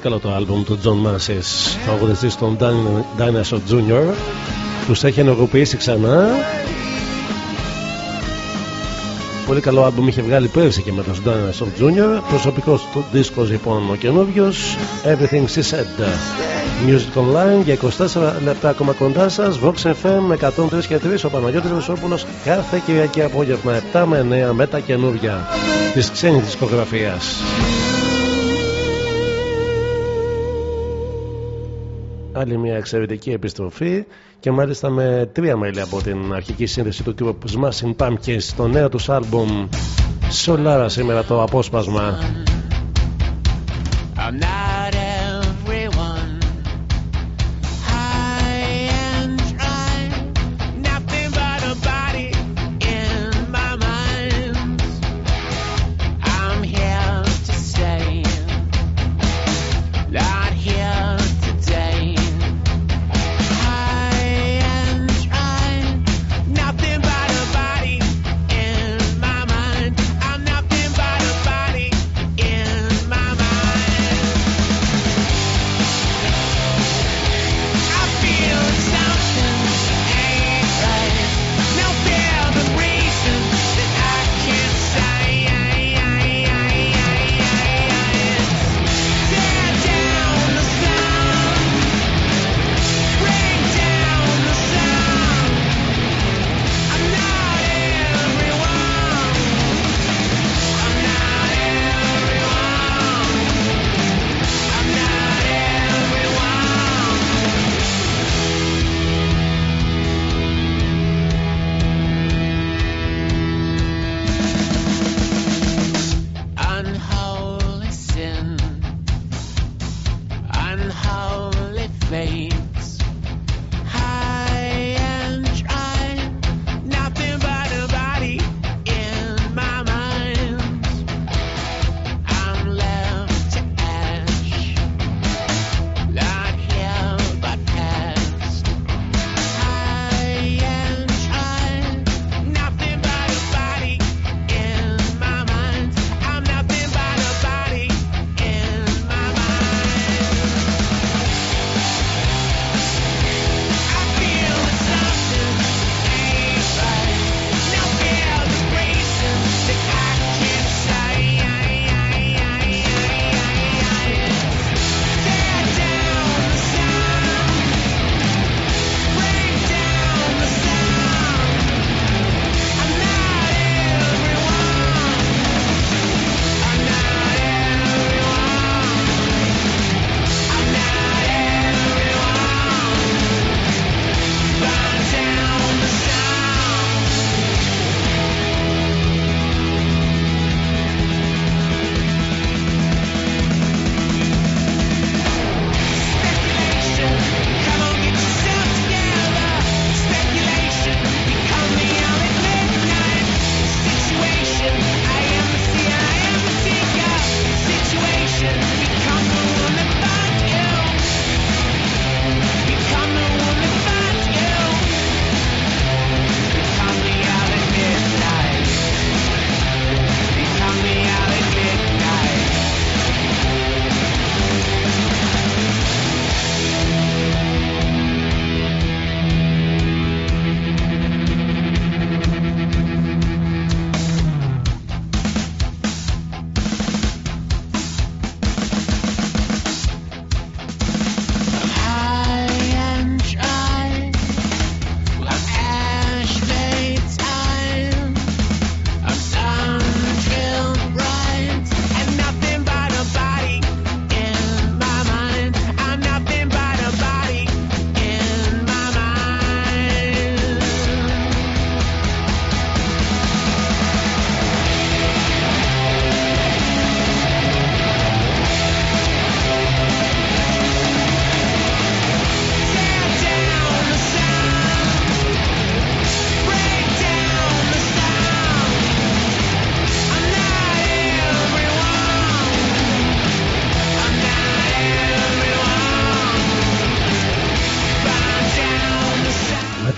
Καλό το άλμπουμ του John Massis, τραγουδιστής των Din- Dinosaur Jr. Τους έχει ενεργοποιήσει ξανά. Πολύ καλό άλμπουμ είχε βγάλει πέρσι και με τους Dinosaur Jr. Προσωπικός του δίσκος λοιπόν ο καινούριος Everything She Said. Music Online για 24 λεπτά ακόμα κοντά σας Vox FM 103 και 3 Ο Παναγιώτης Βεσόπουλος κάθε Κυριακή απόγευμα 7 με 9 με τα καινούργια της ξένης δισκογραφίας Άλλη μια εξαιρετική επιστροφή και μάλιστα με τρία μέλη από την αρχική σύνδεση του group Smashing Pumpkins στο νέο τους άλμπουμ Solara σήμερα το απόσπασμα. I'm not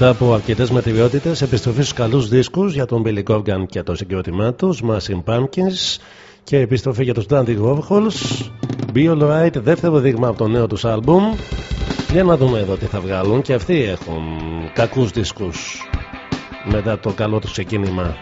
Μετά από αρκετές μετριότητες, επιστροφή στους καλούς δίσκους για τον Billy Corgan και το συγκρότημά τους, Smashing Pumpkins και επιστροφή για τους Dandy Warhols. Be Alright, δεύτερο δείγμα από το νέο τους άλμπουμ. Για να δούμε εδώ τι θα βγάλουν. Και αυτοί έχουν κακούς δίσκους μετά το καλό τους ξεκίνημα.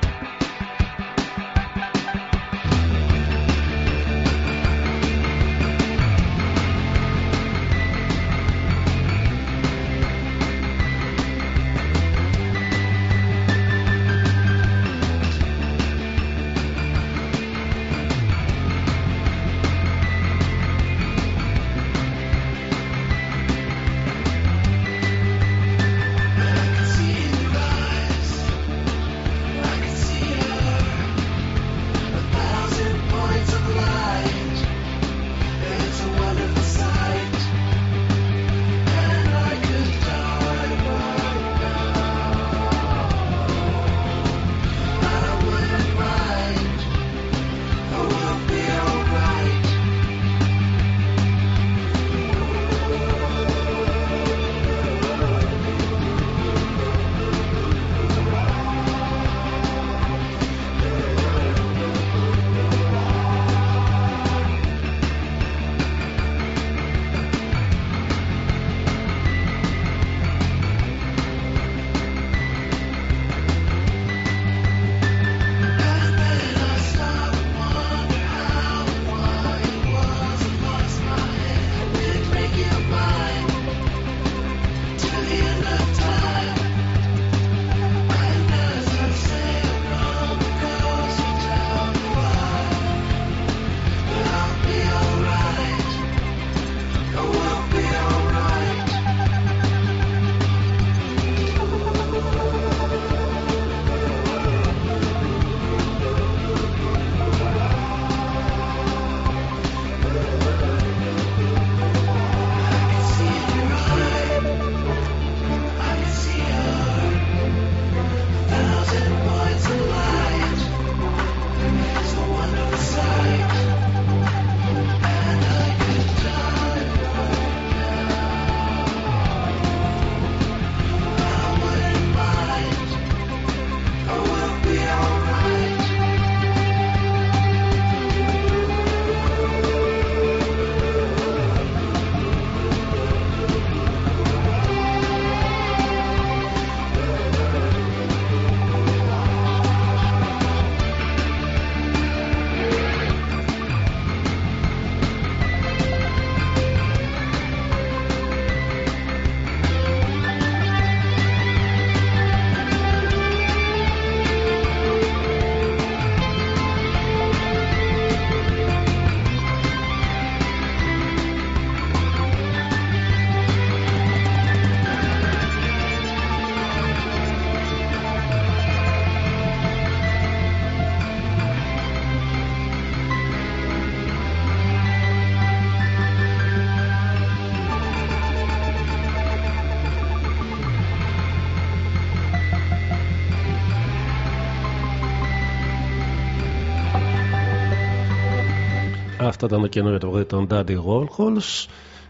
Αυτό ήταν το καινούριο τραγούδι των Daddy Warhols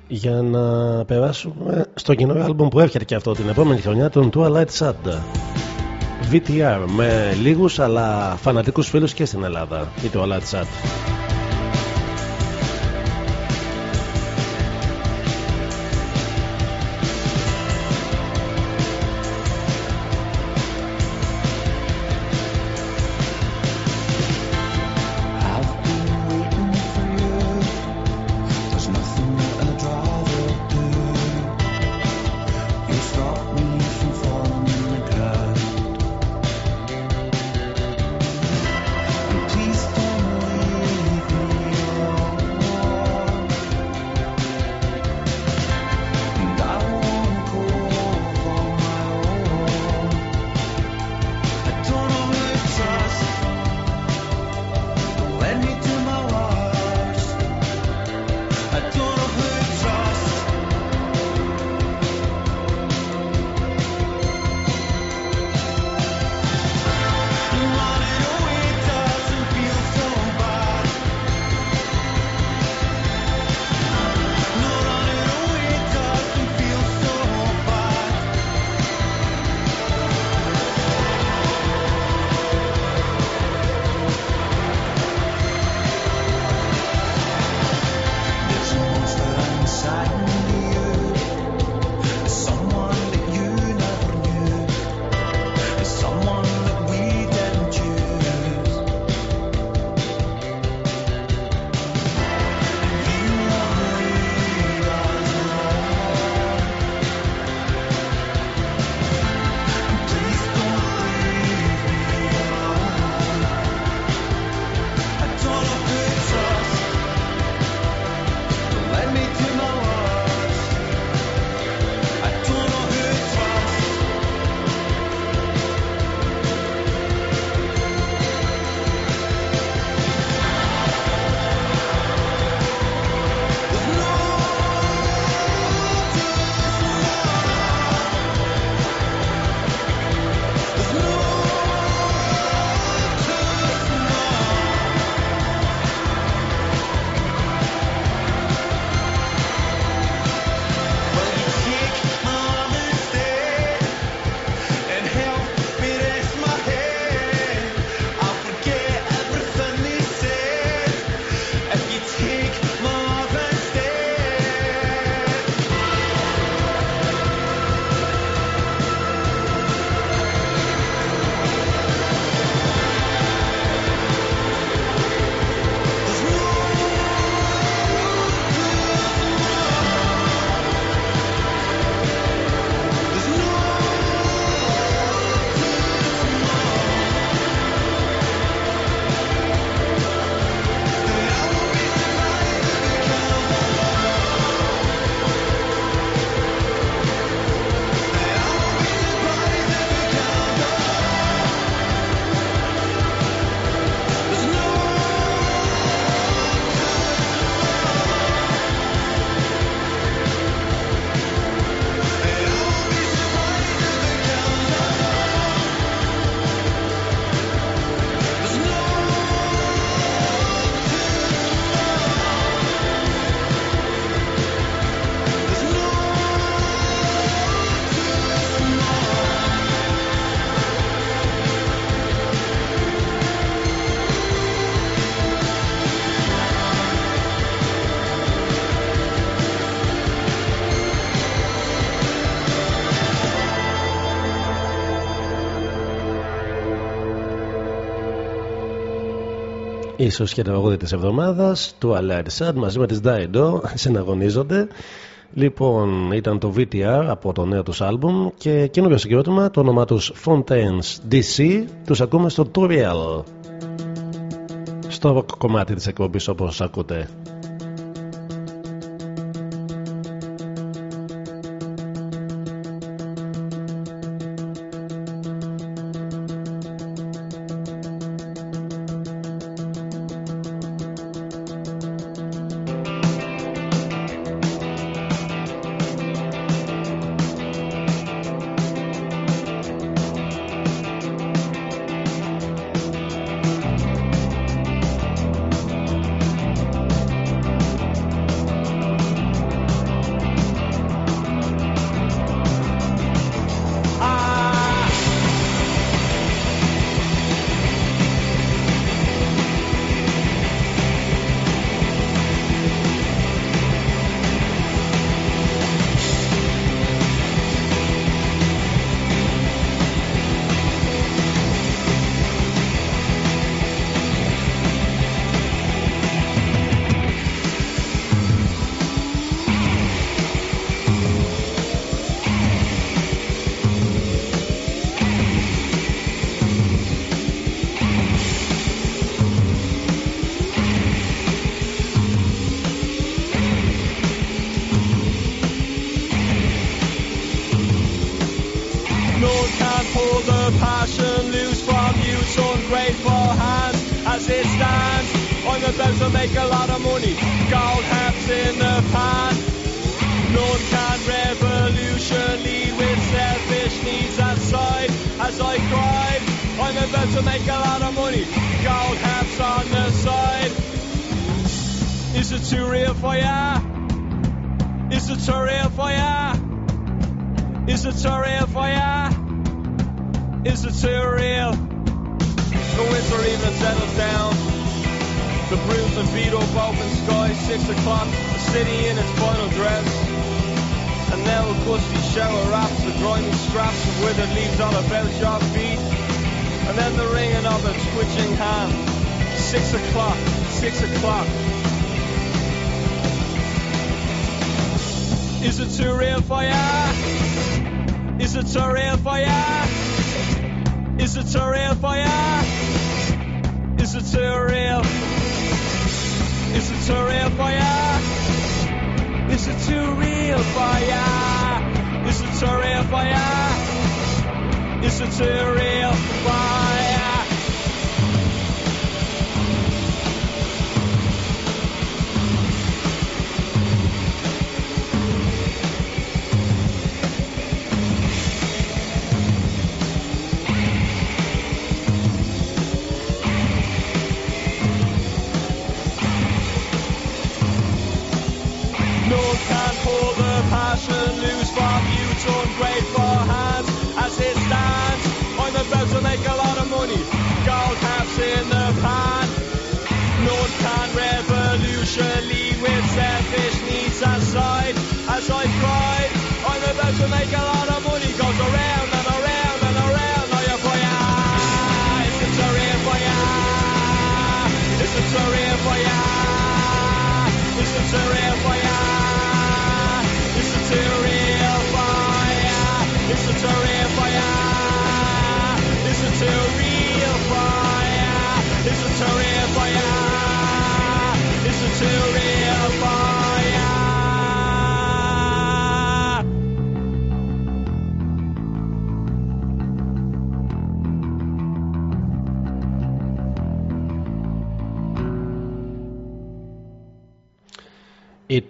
για να περάσουμε στο καινούριο άλμπουμ που έρχεται και αυτό την επόμενη χρονιά των Twilight Sad VTR με λίγους αλλά φανατικούς φίλους και στην Ελλάδα. Η Twilight Sad ίσως και τραγούδι της εβδομάδας του Alert Sad μαζί με τις Daido συναγωνίζονται. Λοιπόν ήταν το VTR από το νέο τους άλμπουμ και καινούριο συγκρότημα το όνομα τους Fontaines DC τους ακούμε στο Turiel. Στο κομμάτι της εκπομπής όπως ακούτε About to make a lot of money. Gold hats on the side. Is it too real for ya? Is it too real for ya? Is it too real for ya? Is it too real? The winter evening settles down. The bruised and beat up open sky, six o'clock, the city in its final dress. And now a gusty shower wraps the grimy scraps of withered leaves all about your feet. And then the ringing of a twitching hand. Six o'clock, six o'clock. Is it too real for ya? Is it too real for ya? Is it too real for ya? Is it too real? Is it too real for ya? Is it too real for ya? Is it too real for ya? is it real? Why? 2008.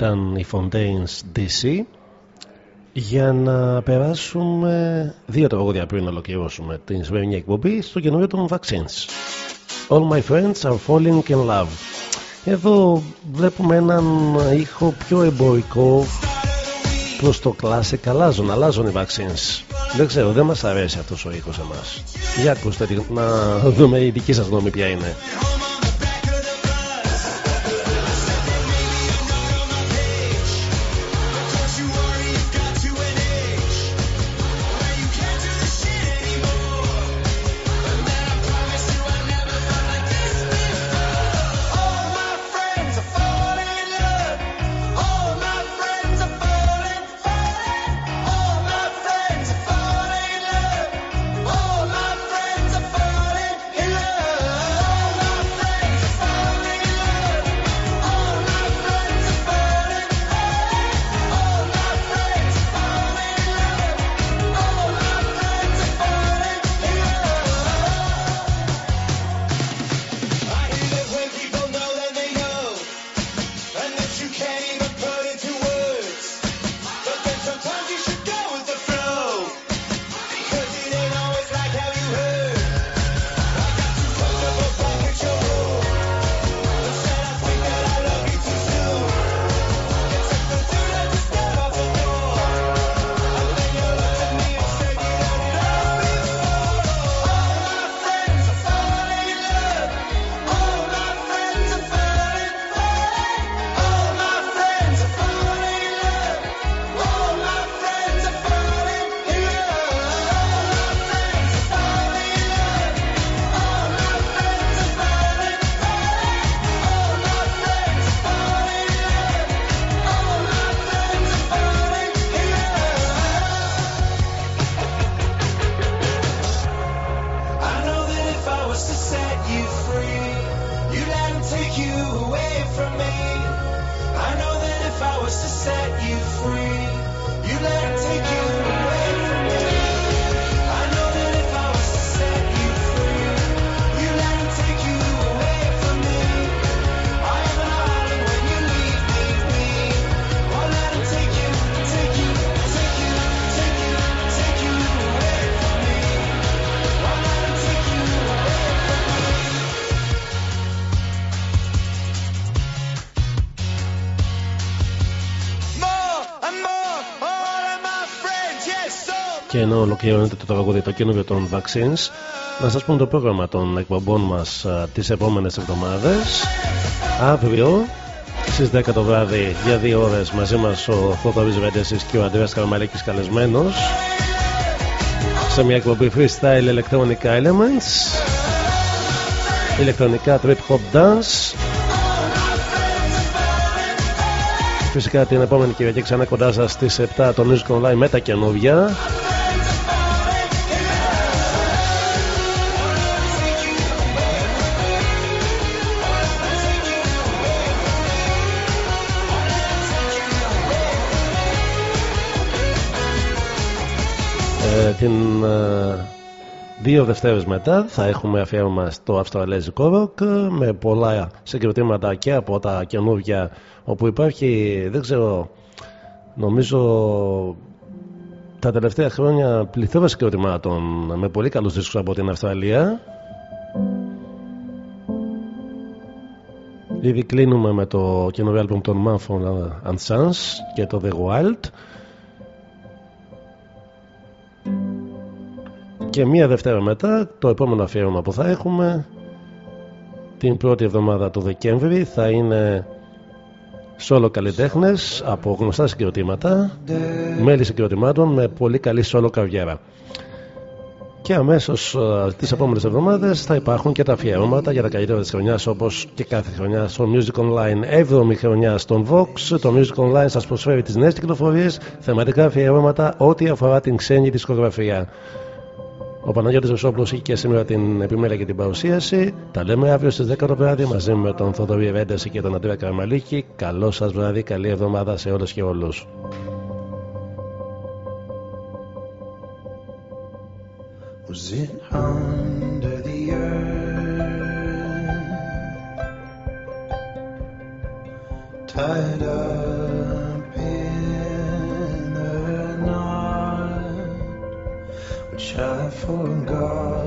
Ήταν οι Fontaines DC για να περάσουμε δύο τραγούδια πριν ολοκληρώσουμε την σημερινή εκπομπή στο καινούριο των Vaccines. All my friends are falling in love. Εδώ βλέπουμε έναν ήχο πιο εμπορικό προς το classic. Αλλάζουν, αλλάζουν οι Vaccines. Δεν ξέρω, δεν μας αρέσει αυτός ο ήχος εμάς. Για ακούστε τη- να δούμε η δική σας γνώμη ποια είναι. Ενώ ολοκληρώνεται το τραγούδι το καινούριο των Vaccines, να σας πούμε το πρόγραμμα των εκπομπών μας α, τις επόμενες εβδομάδες. Αύριο στις 10 το βράδυ για δύο ώρες μαζί μας ο Θοδωρής Βέντεσης και ο Αντρέας Καραμαλίκης καλεσμένος σε μια εκπομπή freestyle electronic elements ηλεκτρονικά trip hop dance Φυσικά την επόμενη Κυριακή ξανά κοντά σας στις 7 το Music Online με τα καινούργια την ε, δύο Δευτέρες μετά θα έχουμε αφιέρωμα στο αυστραλέζικο ροκ με πολλά συγκριτήματα και από τα καινούργια όπου υπάρχει δεν ξέρω νομίζω τα τελευταία χρόνια πληθώρα συγκριτημάτων με πολύ καλούς δίσκους από την Αυστραλία. Ήδη κλείνουμε με το καινούριο άλμπουμ των Manfred and Sons και το The Wild Και μία Δευτέρα μετά, το επόμενο αφιέρωμα που θα έχουμε την πρώτη εβδομάδα του Δεκέμβρη θα είναι solo καλλιτέχνες από γνωστά συγκροτήματα, μέλη συγκροτημάτων με πολύ καλή solo καριέρα. Και αμέσως τις επόμενες εβδομάδες θα υπάρχουν και τα αφιέρωματα για τα καλύτερα της χρονιάς όπως και κάθε χρονιά στο Music Online 7η χρονιά στον Vox. Το Music Online σας προσφέρει τις νέες κυκλοφορίες, θεματικά αφιερώματα, ό,τι αφορά την ξένη δισκογραφία. Ο Παναγιώτης Βεσόπουλος έχει και σήμερα την επιμέλεια και την παρουσίαση. Τα λέμε αύριο στις 10 το βράδυ μαζί με τον Θοδωρή Ευέντεση και τον Αντρέα Καραμαλίκη. Καλό σας βράδυ, καλή εβδομάδα σε όλες και όλους. Was it under the earth? Tied up which I forgot.